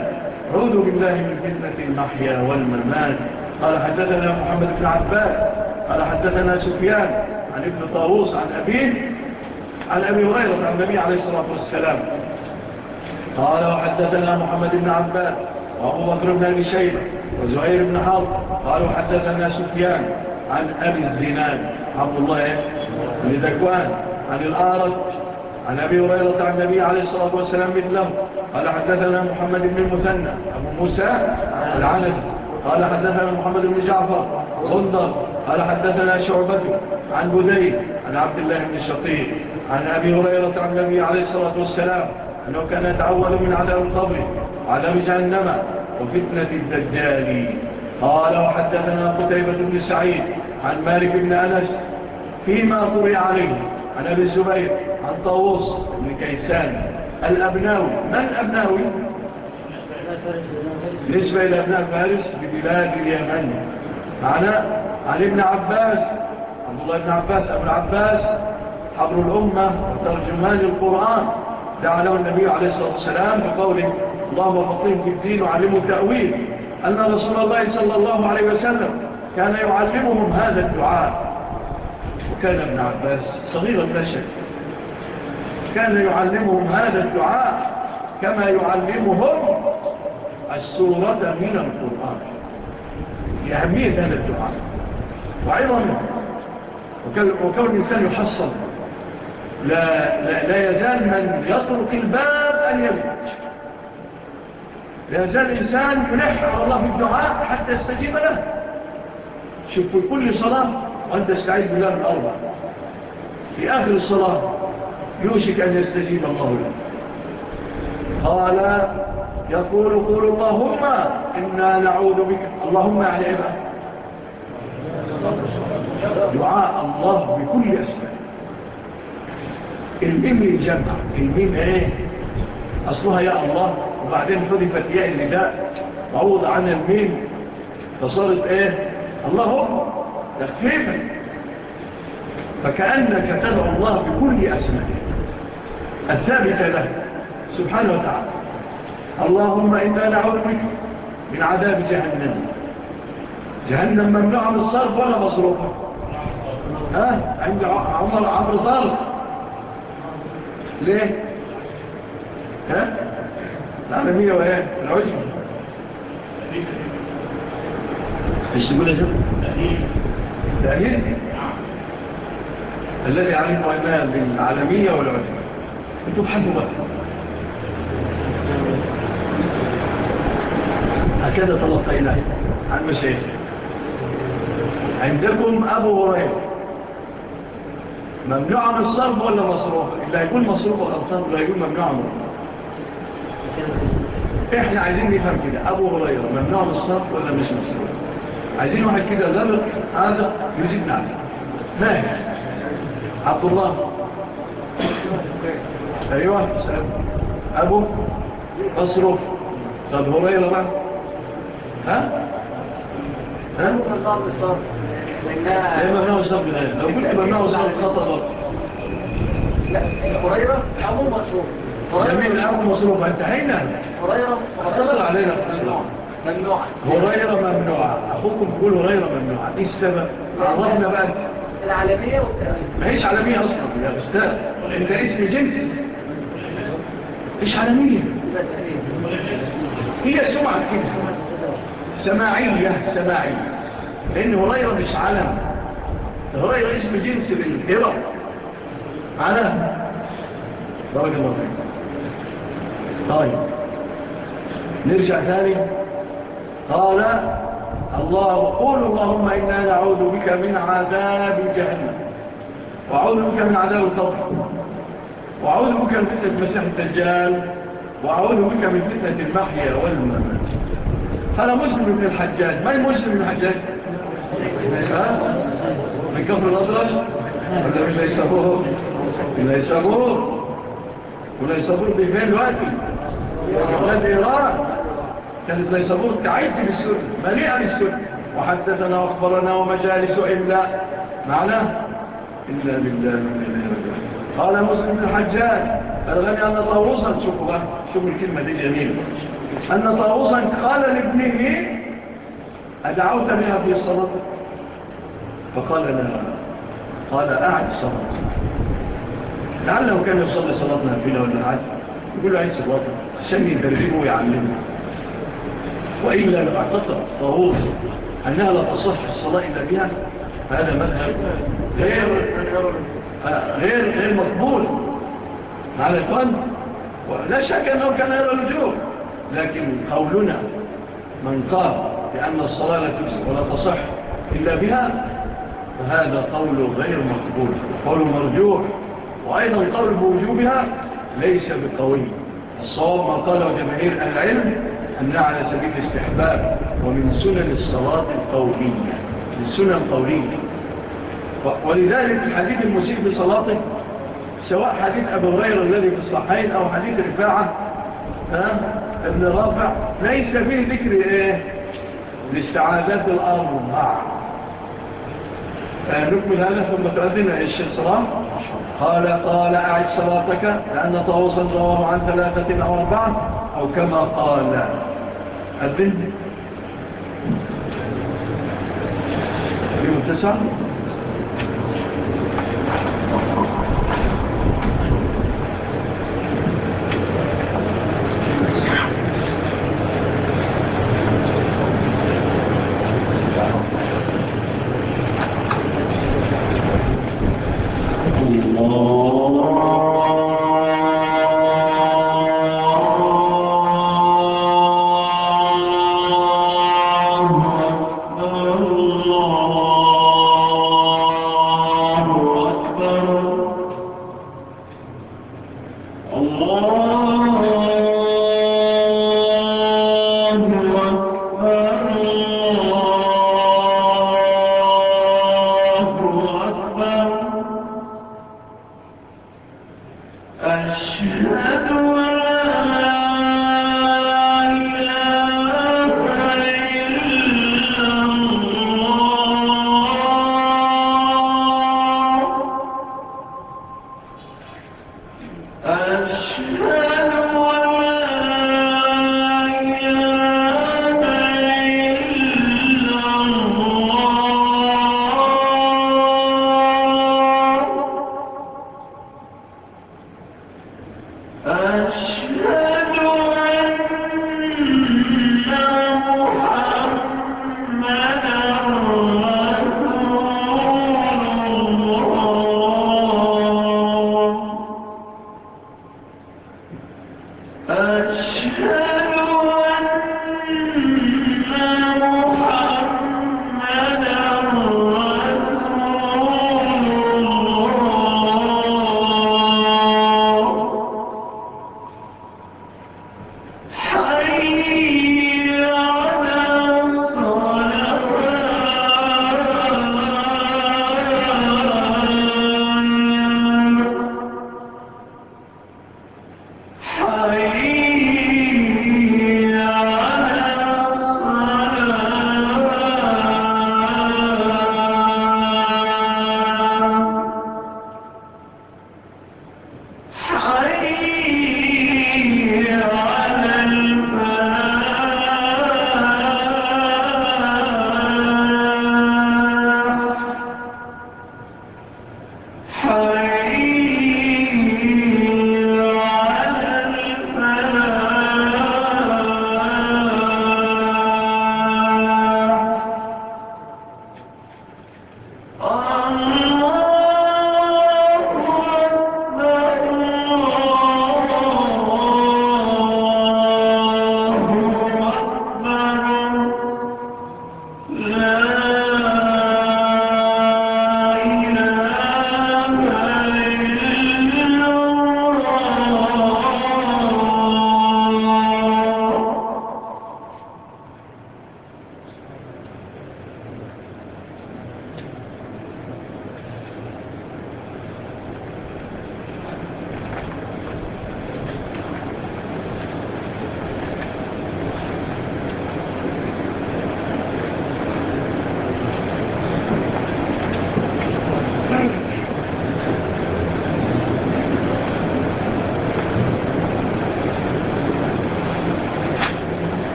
Speaker 2: عوذ بالله من فتنة المحيا والممات. قال حدثنا محمد بن عباد. قال حدثنا سفيان. عن ابن طاووس عن أبيه عن أبي هريرة عن النبي عليه الصلاة والسلام. قال وحدثنا محمد بن عباد وأبو بكر بن أبي شيبة وزعير بن حرب. قالوا حدثنا سفيان عن أبي الزناد عبد الله بن ذكوان عن الآرج عن أبي هريرة عن النبي عليه الصلاة والسلام مثله. قال حدثنا محمد بن المثنى أبو موسى العنز قال حدثنا محمد بن جعفر غندر قال حدثنا شعبة عن بذيل عن عبد الله بن الشقيق عن أبي هريرة عن النبي عليه الصلاة والسلام أنه كان يتعول من عذاب القبر عذاب جهنم وفتنة الدجال. قال وحدثنا قتيبة بن سعيد عن مالك بن أنس فيما قرئ عليه عن أبي الزبير عن طاووس بن كيسان. الأبناوي من الأبناوي؟ نسبة إلى أبناء فارس ببلاد اليمن. معنا عن ابن عباس عبد الله بن عباس ابن عباس حبر الأمة وترجمان القرآن. دعا له النبي عليه الصلاة والسلام بقوله اللهم فقهم في الدين وعلموا التأويل أن رسول الله صلى الله عليه وسلم كان يعلمهم هذا الدعاء. وكان ابن عباس صغير البشر. كان يعلمهم هذا الدعاء كما يعلمهم السورة من القرآن. لأهمية هذا الدعاء. وأيضا وكون الإنسان يحصل لا, لا, لا يزال من يطرق الباب أن يموت. لا يزال الإنسان يلح الله الله بالدعاء حتى يستجيب له. شوفوا كل صلاة وأنت استعيد بالله من أربع. في آخر الصلاة يوشك أن يستجيب الله له. قال يقول قول اللهم إنا نعوذ بك. اللهم يعني إبا دعاء الله بكل أسماء الميم الجمع الميم إيه؟ أصلها يا الله. وبعدين فضفت ياء النداء. معوض عن الميم فصارت إيه؟ اللهم تخفيفا فكأنك تدعو الله بكل أسماء الثابتة له. سبحانه وتعالى. اللهم إنا نعوذ بك من عذاب جهنم. جهنم ممنوع من الصرف ولا مصروفة. ها؟ عند عمر عبد ظرف ليه؟ ها؟ العالمية وهي. العجمة إيش تقول يا شباب تأليل الذي عليه الرحمن بالعالمية والعجمة أنتوا بحدوا بقى هكذا تلطيناه عن سيد عندكم أبو هريرة. ممنوع من الصرف ولا مصروف؟ لا يكون مصروف غلطان لا يكون ممنوع من إحنا عايزين نفهم كده. أبو هريرة ممنوع من الصرف ولا مش مصروف؟ عايزين واحد كده لبق هذا يجيب نعم. ماهي؟ عبد الله. أيوه أبو مصروف. طب هريرة بقى. ها؟ ها؟ ليه ممنوع الصف بالعلم لو كنت ممنوع الصف خطأ برضه
Speaker 3: لا قريرة أو مصروف
Speaker 2: جميل أو مصروف أنت
Speaker 3: حينا
Speaker 2: قريرة أتصل علينا
Speaker 3: ممنوع
Speaker 2: هريرة ممنوعة أخوكم بيقول هريرة ممنوعة إيه السبب؟ عرفنا بقى
Speaker 3: العالمية والتأمين
Speaker 2: ماهيش عالمية أصلا يا أستاذ أنت اسم جنس مش عالمية هي سمعة كده سماعية سماعية لأن هريرة مش علم هريرة اسم جنس بالإرق علم بارك الله طيب. نرجع ثاني. قال الله قول اللهم إنا نعوذ بك من عذاب جهنم. وأعوذ بك من عذاب الطب وأعوذ بك من فتنة مسيح الدجال. وأعوذ بك من فتنة المحيا والممات. أنا مسلم ابن الحجاج. ما مسلم ابن الحجاج؟ من كفر الأدرج؟ ولا من يسابوه من يسابوه ولا يسابوه بإيمان الوقتي وقال بإيران كانت ليسابوه تعيد بالسنة مليئة بالسر وحدثنا وأخبرنا ومجالس إلا معناه؟ إلا بالله قال مسلم الحجاج الغني أن الله وصل. شوفوا شوفوا الكلمة دي جميلة. أن طاووسا قال لابنه أدعوت من أبي الصلاة فقال لا قال أعد صلاة لعله كان يصلي صلاتنا فينا ولا عاد يقول له عيد صلاة عشان يدربه ويعلمه وإلا لو أعتقد طاووس أنها لا تصح الصلاة إلا بها هذا مذهب غير غير غير مقبول. على الفن ولا شك أنه كان يرى الوجوه لكن قولنا من قال بأن الصلاة ولا تصح إلا بها فهذا قول غير مقبول قول مرجوع وأيضا قول بوجوبها ليس بقوي. الصواب ما قاله جماهير العلم أنها على سبيل الاستحباب ومن سنن الصلاة القولية من سنن القولية. ولذلك الحديث المسيء بصلاته سواء حديث أبو غير الذي في الصحيح أو حديث رفاعة ها؟ ابن رافع ليس فيه ذكر إيه؟ لاستعادات الأرض. نعم. آه، نكمل هذا ثم تؤذن الشيخ صلاح. قال قال أعد صلاتك لأن طوصا رواه عن ثلاثة أو أربعة أو كما قال. أذن. اليوم تسعة؟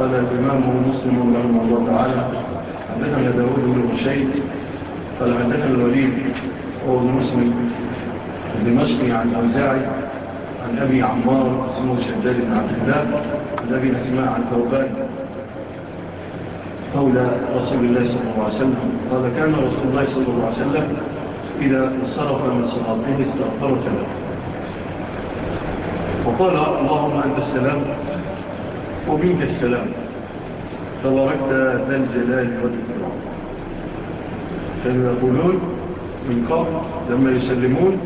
Speaker 2: قال الإمام مسلم رحمه الله تعالى حدثنا داود بن رشيد قال حدثنا الوليد هو مسلم دمشقي عن أوزاعي عن أبي عمار اسمه شداد بن عبد الله عن أبي أسماء عن توبان قول رسول الله صلى الله عليه وسلم قال كان رسول الله صلى الله عليه وسلم إذا انصرف من صلاته استغفرت له. وقال اللهم أنت السلام ومنك السلام. تباركت ذا الجلال والإكرام كانوا يقولون من قبل لما يسلمون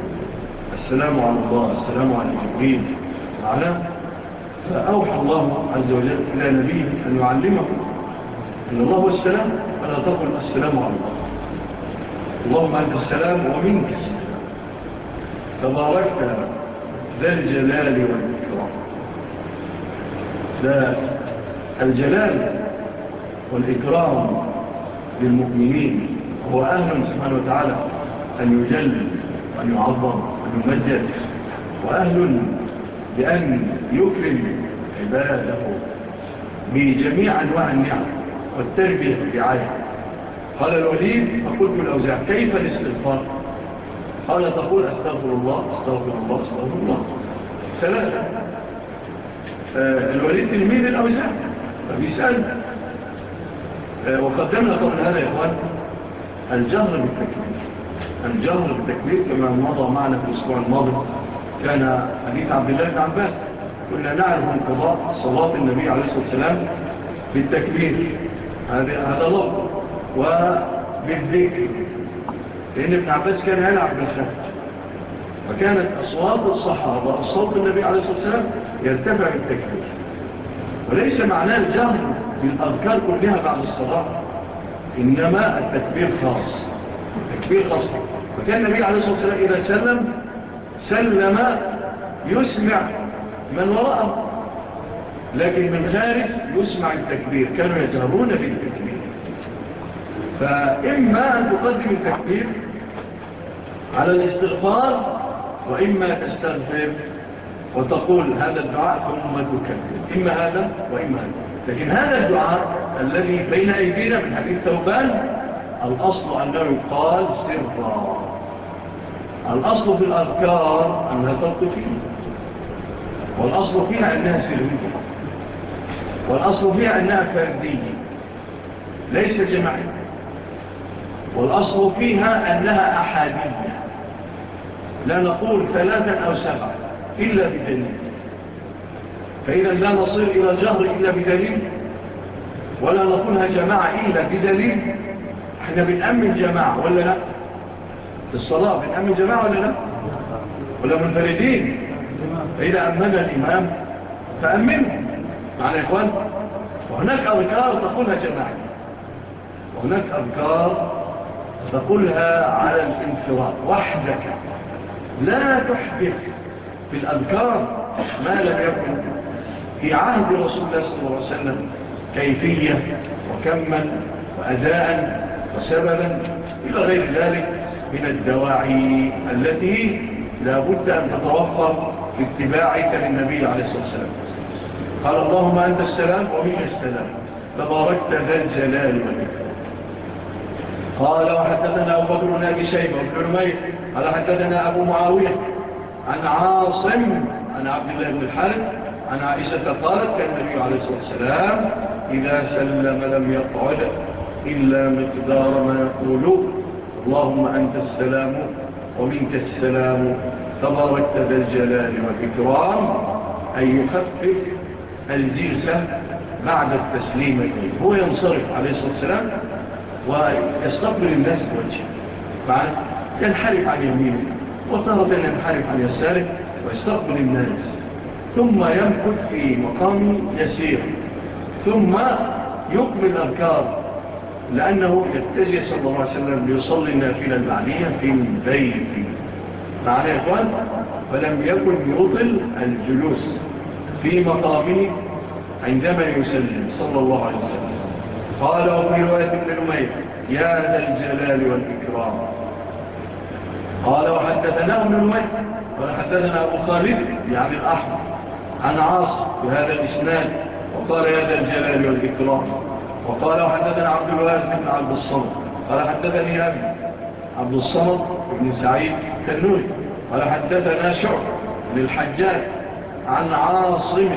Speaker 2: السلام على الله السلام على جبريل على فأوحى الله عز وجل إلى نبيه أن يعلمه إن الله هو السلام فلا تقل السلام على الله. اللهم أنت السلام ومنك السلام. تباركت ذا الجلال والإكرام ده الجلال والإكرام للمؤمنين هو أهل سبحانه وتعالى أن يجلل وأن يعظم وأن يمجد وأهل بأن يكرم عباده بجميع أنواع النعم والتربية والرعاية قال الوليد فقلت الأوزاع كيف الاستغفار؟ قال تقول أستغفر الله أستغفر الله أستغفر الله. ثلاثة آه، الوليد تلميذ الأوزاع. فبيسأل آه، وقدمنا قبل هذا يا إخوان الجهر بالتكبير. الجهر بالتكبير كما مضى معنا في الأسبوع الماضي. كان حديث عبد الله بن عباس. كنا نعرف انقضاء صلاة النبي عليه الصلاة والسلام بالتكبير. هذا لفظ وبالذكر. لأن ابن عباس كان يلعب بالخارج فكانت أصوات الصحابة أصوات النبي عليه الصلاة والسلام يرتفع التكبير وليس معناه الجهر بالأذكار كلها بعد الصلاة إنما التكبير خاص. التكبير خاص. وكان النبي عليه الصلاة والسلام إذا سلم سلم يسمع من وراءه لكن من خارج يسمع التكبير. كانوا يجهرون بالتكبير. فإما أن تقدم التكبير على الاستغفار وإما تستغفر وتقول هذا الدعاء ثم تكذب. إما هذا وإما هذا. لكن هذا الدعاء الذي بين أيدينا من حديث ثوبان الأصل أنه يقال سرا. الأصل في الأذكار أنها تلطفين والأصل فيها أنها سرية. والأصل فيها أنها فردية. ليس جماعية. والأصل فيها أنها أحادية. لا نقول ثلاثة أو سبعة. إلا بدليل. فإذا لا نصير إلى الجهر إلا بدليل ولا نقولها جماعة إلا بدليل. إحنا بنأمن جماعة ولا لا؟ في الصلاة بنأمن جماعة ولا لا؟ ولا منفردين. فإذا أمن الإمام فأمنه. معنا إخوان؟ وهناك أذكار تقولها جماعة. وهناك أذكار تقولها على الانفراد. وحدك. لا تحدث. في الأذكار ما لم يكن في عهد رسول الله صلى الله عليه وسلم كيفية وكما وأداء وسببا إلى غير ذلك من الدواعي التي لا بد أن تتوفر في اتباعك للنبي عليه الصلاة والسلام. قال اللهم أنت السلام ومنك السلام. تباركت ذا الجلال والإكرام. قال وحدثنا أبو بكر بن أبي شيبة وابن عمير. قال حدثنا أبو معاوية. عن عاصم عن عبد الله بن الحارث عن عائشة قالت كان النبي عليه الصلاة والسلام إذا سلم لم يقعد إلا مقدار ما يقول اللهم أنت السلام ومنك السلام تباركت ذا الجلال والإكرام أن يخفف الجلسة بعد التسليم هو ينصرف عليه الصلاة والسلام ويستقبل الناس بوجه فعلا ينحرف عن يمينه. وطارة ينحرف عن يساره ويستقبل الناس ثم يمكث في مقام يسير. ثم يقبل أركاب لأنه يتجه صلى الله عليه وسلم ليصلي النافلة المعنية في البيت. معنا يا إخوان؟ فلم يكن يطل الجلوس في مقامه عندما يسلم صلى الله عليه وسلم. قال وفي رواية ابن الميت يا ذا الجلال والإكرام. قال وحدثنا ابن الميت قال حدثنا أبو خالد يعني الأحمر عن عاص بهذا الإسناد وقال يا ذا الجلال والإكرام. وقال وحدثنا عبد الوهاب بن عبد الصمد قال حدثني أبي عبد الصمد بن سعيد التنوري قال حدثنا شعبه بن الحجاج عن عاصم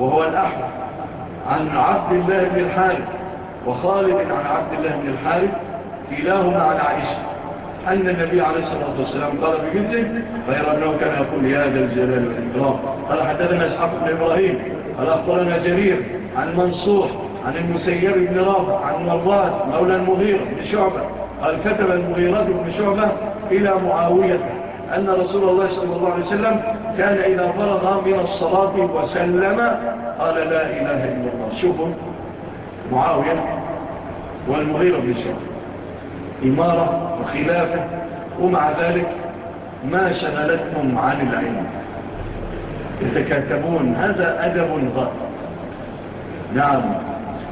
Speaker 2: وهو الأحمر عن عبد الله بن الحارث وخالد عن عبد الله بن الحارث كلاهما عن عائشة أن النبي عليه الصلاة والسلام قال بجده غير أنه كان يقول يا ذا الجلال والإكرام. قال حدثنا إسحاق بن إبراهيم. قال أخبرنا جرير عن منصور عن المسيب بن رافع عن مراد مولى المغير بن شعبة. قال كتب المغيرات بن شعبة إلى معاوية أن رسول الله صلى الله عليه وسلم كان إذا فرغ من الصلاة وسلم قال لا إله إلا الله. شوفوا معاوية والمغيرة بن شعبة. إمارة وخلافة ومع ذلك ما شغلتهم عن العلم. يتكاتبون هذا أدب غير نعم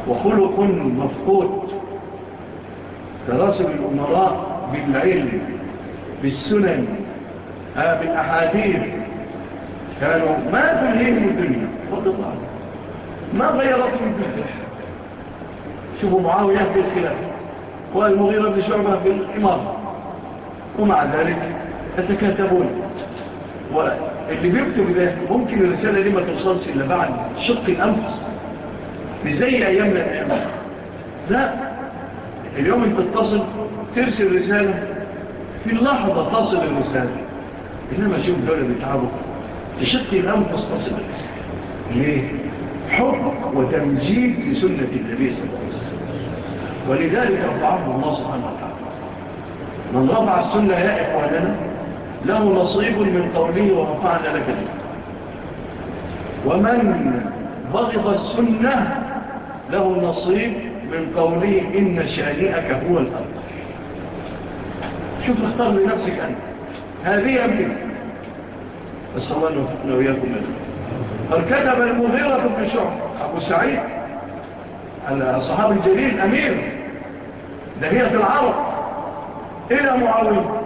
Speaker 2: وخلق مفقود. تراسل الأمراء بالعلم بالسنن آه، بالأحاديث. كانوا ما تلهم الدنيا ما غيرتهم الدنيا. شوفوا معاوية بالخلافة والمغيرة بن شعبة في الإمارة ومع ذلك يتكاتبون واللي بيكتب ده ممكن الرسالة دي ما توصلش إلا بعد شق الأنفس. مش زي أيامنا الأيام لا. اليوم أنت تتصل ترسل رسالة في اللحظة تصل الرسالة. إنما شوف دولة بيتعبوا تشق الأنفس تصل الرسالة. ليه؟ حب وتمجيد لسنة النبي صلى الله عليه وسلم. ولذلك رفعه الله سبحانه وتعالى. من رفع السنة يا إخواننا له نصيب من قوله ورفعنا لك دي. ومن بغض السنة له نصيب من قوله إن شانئك هو الأرض شوف اختار لنفسك أنت. هذه أمين بس الله نوياكم منه قد كتب المغيرة بن شعب أبو سعيد الصحابي الجليل أمير. لبيئة العرب إلى معاوية.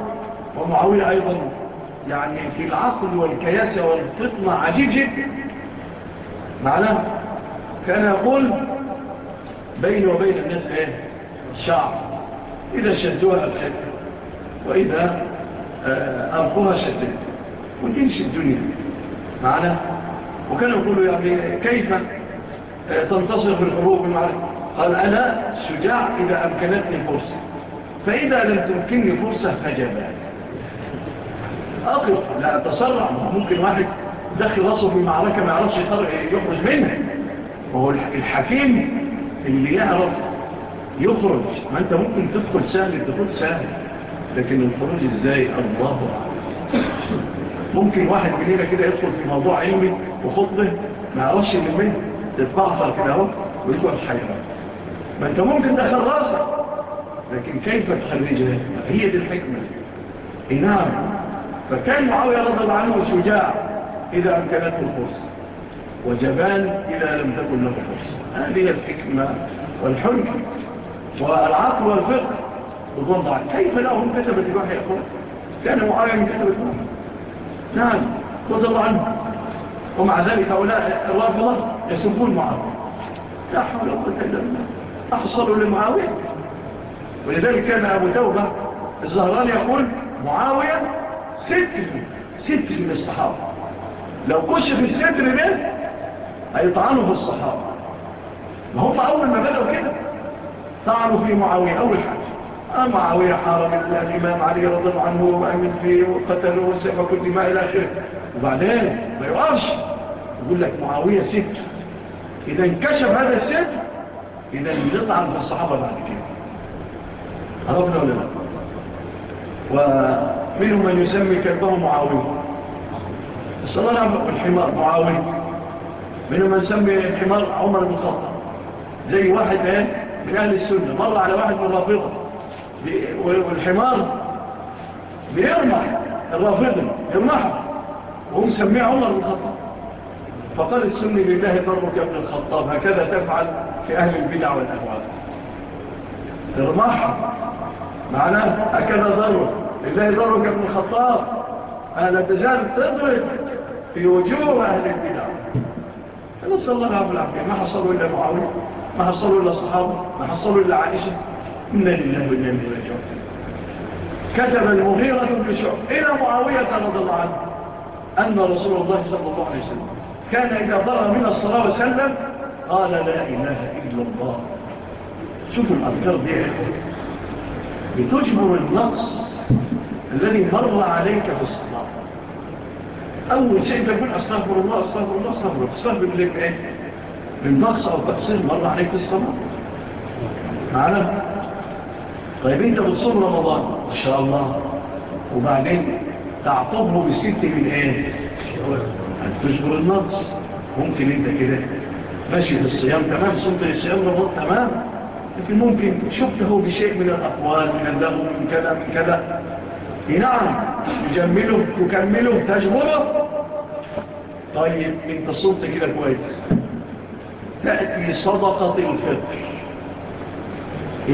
Speaker 2: ومعاوية أيضا يعني في العقل والكياسة والفطنة عجيب جدا. معناه كان يقول بيني وبين الناس إيه؟ الشعب. إذا شدوها أبحث وإذا آه، أرقوها شدت. والدين شدوني معنا وكانوا يقولوا يعني كيف آه، تنتصر في الحروب المعرفة قال أنا شجاع إذا أمكنتني فرصة. فإذا لم تمكنني فرصة فجبها أقف لا أتسرع ممكن واحد دخل رأسه في معركة ما يعرفش يخرج منها وهو الحكيم اللي يعرف يخرج. ما أنت ممكن تدخل سهل الدخول سهل. لكن الخروج إزاي؟ الله ممكن واحد مننا كده يدخل في موضوع علمي وخطبه ما يعرفش من منه تتبعثر كده ويقول حيران. ما انت ممكن دخل راسك لكن كيف تخرجها هي دي الحكمة. إنها نعم. فكان معاوية رضا الله عنه شجاع إذا أمكنته الفرصة وجبان إذا لم تكن له فرصة هذه الحكمة والحلم والعقل والفقر بضوضع كيف لهم كتبت الوحي يا كان معاوية من كتبت الوحي. نعم. رضا الله عنه. ومع ذلك هؤلاء الرافضة يسبون معاوية. لا حول ولا قوة إلا بالله. تحصل لمعاوية؟ ولذلك كان أبو توبة الزهران يقول معاوية ستر ستر من الصحابة. لو كشف الستر ده هيطعنوا في الصحابة. ما هم أول ما بدأوا كده طعنوا في معاوية أول حاجة. آه، معاوية حارب الإمام علي رضي الله عنه وأمن فيه وقتلوا وسحب كل ما إلى آخره. وبعدين ما يقعش. يقول لك معاوية ستر إذا انكشف هذا الستر إذا نطعن في الصحابة بعد كده عرفنا ولا لا ومنهم من يسمي كلبه معاوية. الصلاة نعم الحمار معاوية. منهم من يسمي الحمار عمر بن خطأ زي واحد إيه؟ من أهل السنة. مر على واحد من الرافضة والحمار بيرمح. الرافضة يرمحه وهم سميه عمر بن خطأ فقال السني لله ضربك ابن الخطاب. هكذا تفعل في أهل البدع والأهواء. ارمحوا معناه أكل ضرر لله ضررك ابن الخطاب. أهل تجارب تضرب في وجوه أهل البدع. نسأل الله عبد العبد ما حصلوا إلا معاوية ما حصلوا إلا صحابة. ما حصلوا إلا عائشة. إنا لله وإنا من راجعون. كتب المغيرة بشعب إلى معاوية رضا الله عنه أن رسول الله صلى الله عليه وسلم كان إذا ضرر من الصلاة وسلم قال لا إله إلا الله. شوفوا الأفكار دي. بتجبر النقص الذي مر عليك في الصلاة أول شيء تقول أستغفر الله أستغفر الله أستغفر الله. أستغفر الله أستغفر بإيه؟ بالنقص أو تقصير مر عليك في الصلاة معنا؟ طيب أنت بتصوم رمضان؟ إن شاء الله. وبعدين تعطبه بالست من إيه؟ هتجبر النقص. ممكن أنت كده. ماشي للصيام تمام؟ صمت للصيام رمضان تمام؟ لكن ممكن شفته بشيء من الأقوال من اللغو من كذا من كذا. نعم تجمله تكمله تجمله. طيب أنت تصمت كده كويس. تأتي صدقة الفطر.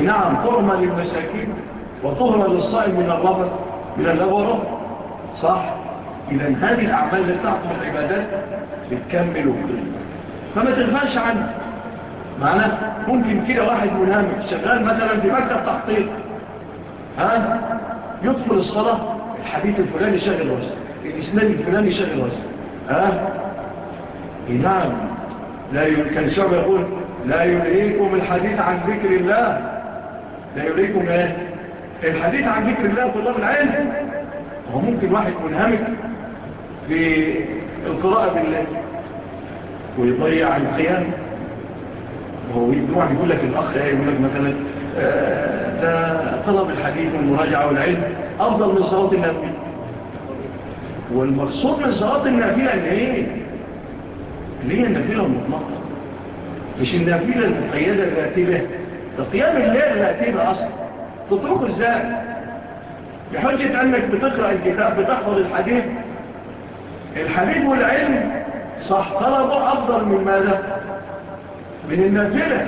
Speaker 2: نعم طرمة للمساكين وطهرة للصائم من الربط من اللغرة صح؟ إذن هذه الأعمال اللي تعطي العبادات بتكملوا فما تغفلش عنه. معناه ممكن كده واحد منامي شغال مثلا بمكتب تحطيط ها؟ يدخل الصلاة الحديث الفلاني شغل وسط الإسلام الفلاني شغل وسط ها؟ نعم. لا يمكن شعب يقول لا يلهيكم الحديث عن ذكر الله. لا يلهيكم إيه؟ الحديث عن ذكر الله طلاب العلم. هو ممكن واحد منهمك في القراءة بالله. ويضيع القيام هو يجمع يقول لك الأخ إيه، يقول لك مثلا آه، طلب الحديث والمراجعة والعلم أفضل من صلاة النبي والمقصود من صلاة النبيلة الإيه؟ ليه هي النبيلة المطلقة. مش النبيلة المقيدة الراتبة. تقيام الليل الراتبة أصلا. تتركه إزاي؟ بحجة أنك بتقرأ الكتاب بتحفظ الحديث. الحديث والعلم صح طلبه أفضل من ماذا؟ من النافلة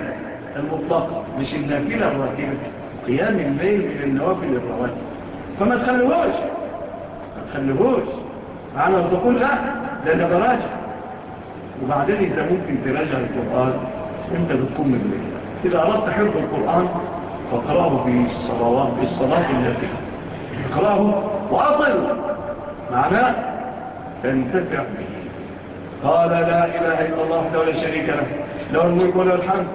Speaker 2: المطلقة مش النافلة الراتبة قيام الليل من النوافل الرواتب فما تخلهوش؟ ما تخلهوش. معنى تقول لا ده أنا براجع وبعدين أنت ممكن تراجع القرآن. أنت بتكون من الليل إذا أردت حفظ القرآن فاقرأه بالصلاة بالصلاة النافلة. اقرأه وأطل. معناه تنتفع به. قال لا إله إلا الله ولا شريك له له الملك وله الحمد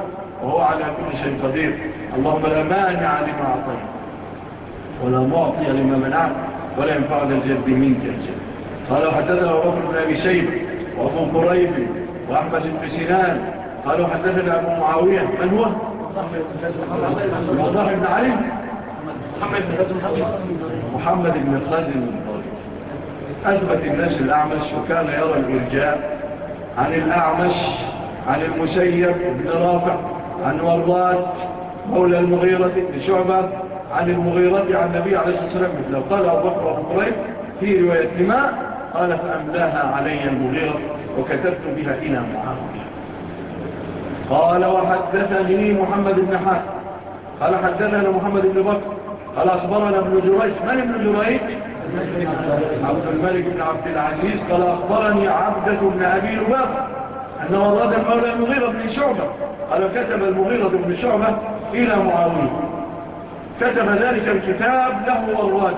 Speaker 2: وهو على كل شيء قدير. اللهم لا مانع لما أعطيت ولا معطي لما منعت ولا ينفع للجد منك الجد. قالوا حدثنا وفر بن أبي شيب وأبو قريب وأحمد بن سنان. قالوا حدثنا أبو معاوية من هو؟ مضاح بن علي. محمد بن خزن محمد بن خزن أثبت الناس الأعمش وكان يرى الإرجاء عن الأعمش عن المسيب بن رافع عن ورضات مولى المغيرة بن شعبة عن المغيرة عن النبي عليه الصلاة والسلام مثله قال أبو بكر أبو قريب في رواية ما قال فأملاها علي المغيرة وكتبت بها إلى معاوية. قال وحدثني محمد بن حاك قال حدثنا محمد بن بكر. قال أخبرنا ابن جريج. من ابن جريج؟ عبد الملك بن عبد العزيز قال أخبرني عبدة بن أبي لباب أنه أراد المولى المغيرة بن شعبة قال كتب المغيرة بن شعبة إلى معاوية. كتب ذلك الكتاب له والرد.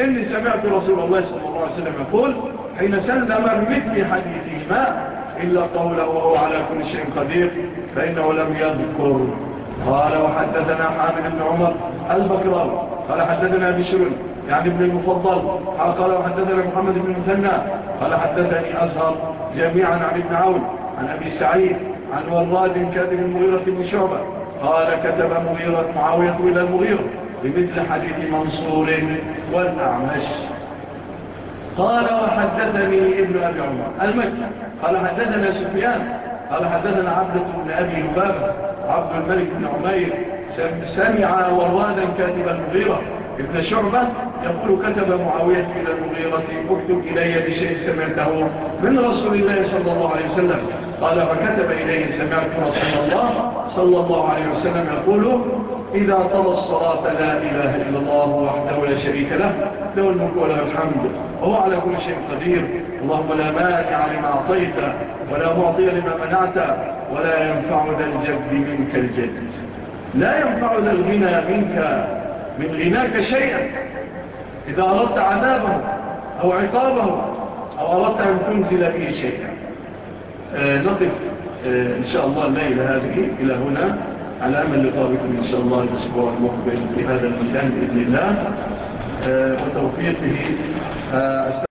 Speaker 2: إني سمعت رسول الله صلى الله عليه وسلم يقول حين سلم بمثل حديثهما إلا قوله وهو على كل شيء قدير فإنه لم يذكر. قال وحدثنا حامد بن عمر البكرار قال حدثنا بشرون يعني ابن المفضل قال حدثنا محمد بن مثنى قال حدثني أزهر جميعا عن ابن عون عن أبي سعيد عن والراد كاتب المغيرة بن شعبة قال كتب مغيرة معاوية إلى المغيرة بمثل حديث منصور والأعمش. قال وحدثني ابن أبي عمر المكي قال حدثنا سفيان قال حدثنا عبدة بن أبي لبابة عبد الملك بن عمير سمع ورادا كاتب المغيرة ابن شعبة يقول كتب معاوية إلى المغيرة اكتب إلي بشيء سمعته من رسول الله صلى الله عليه وسلم. قال فكتب إليه سمعت رسول الله صلى الله عليه وسلم يقول إذا طل الصلاة لا إله إلا الله وحده لا شريك له له الملك وله الحمد وهو على كل شيء قدير. اللهم لا مانع لما أعطيت ولا معطي لما منعت ولا ينفع ذا الجد منك الجد. لا ينفع ذا الغنى منك من غناك شيئا. إذا أردت عذابه أو عقابه أو أردت أن تنزل أي شيئا. آه، نقف آه، إن شاء الله الليلة هذه إلى هنا على أمل لقابكم إن شاء الله الأسبوع المقبل في هذا المكان بإذن الله. آه، وتوفيقه. أستاذ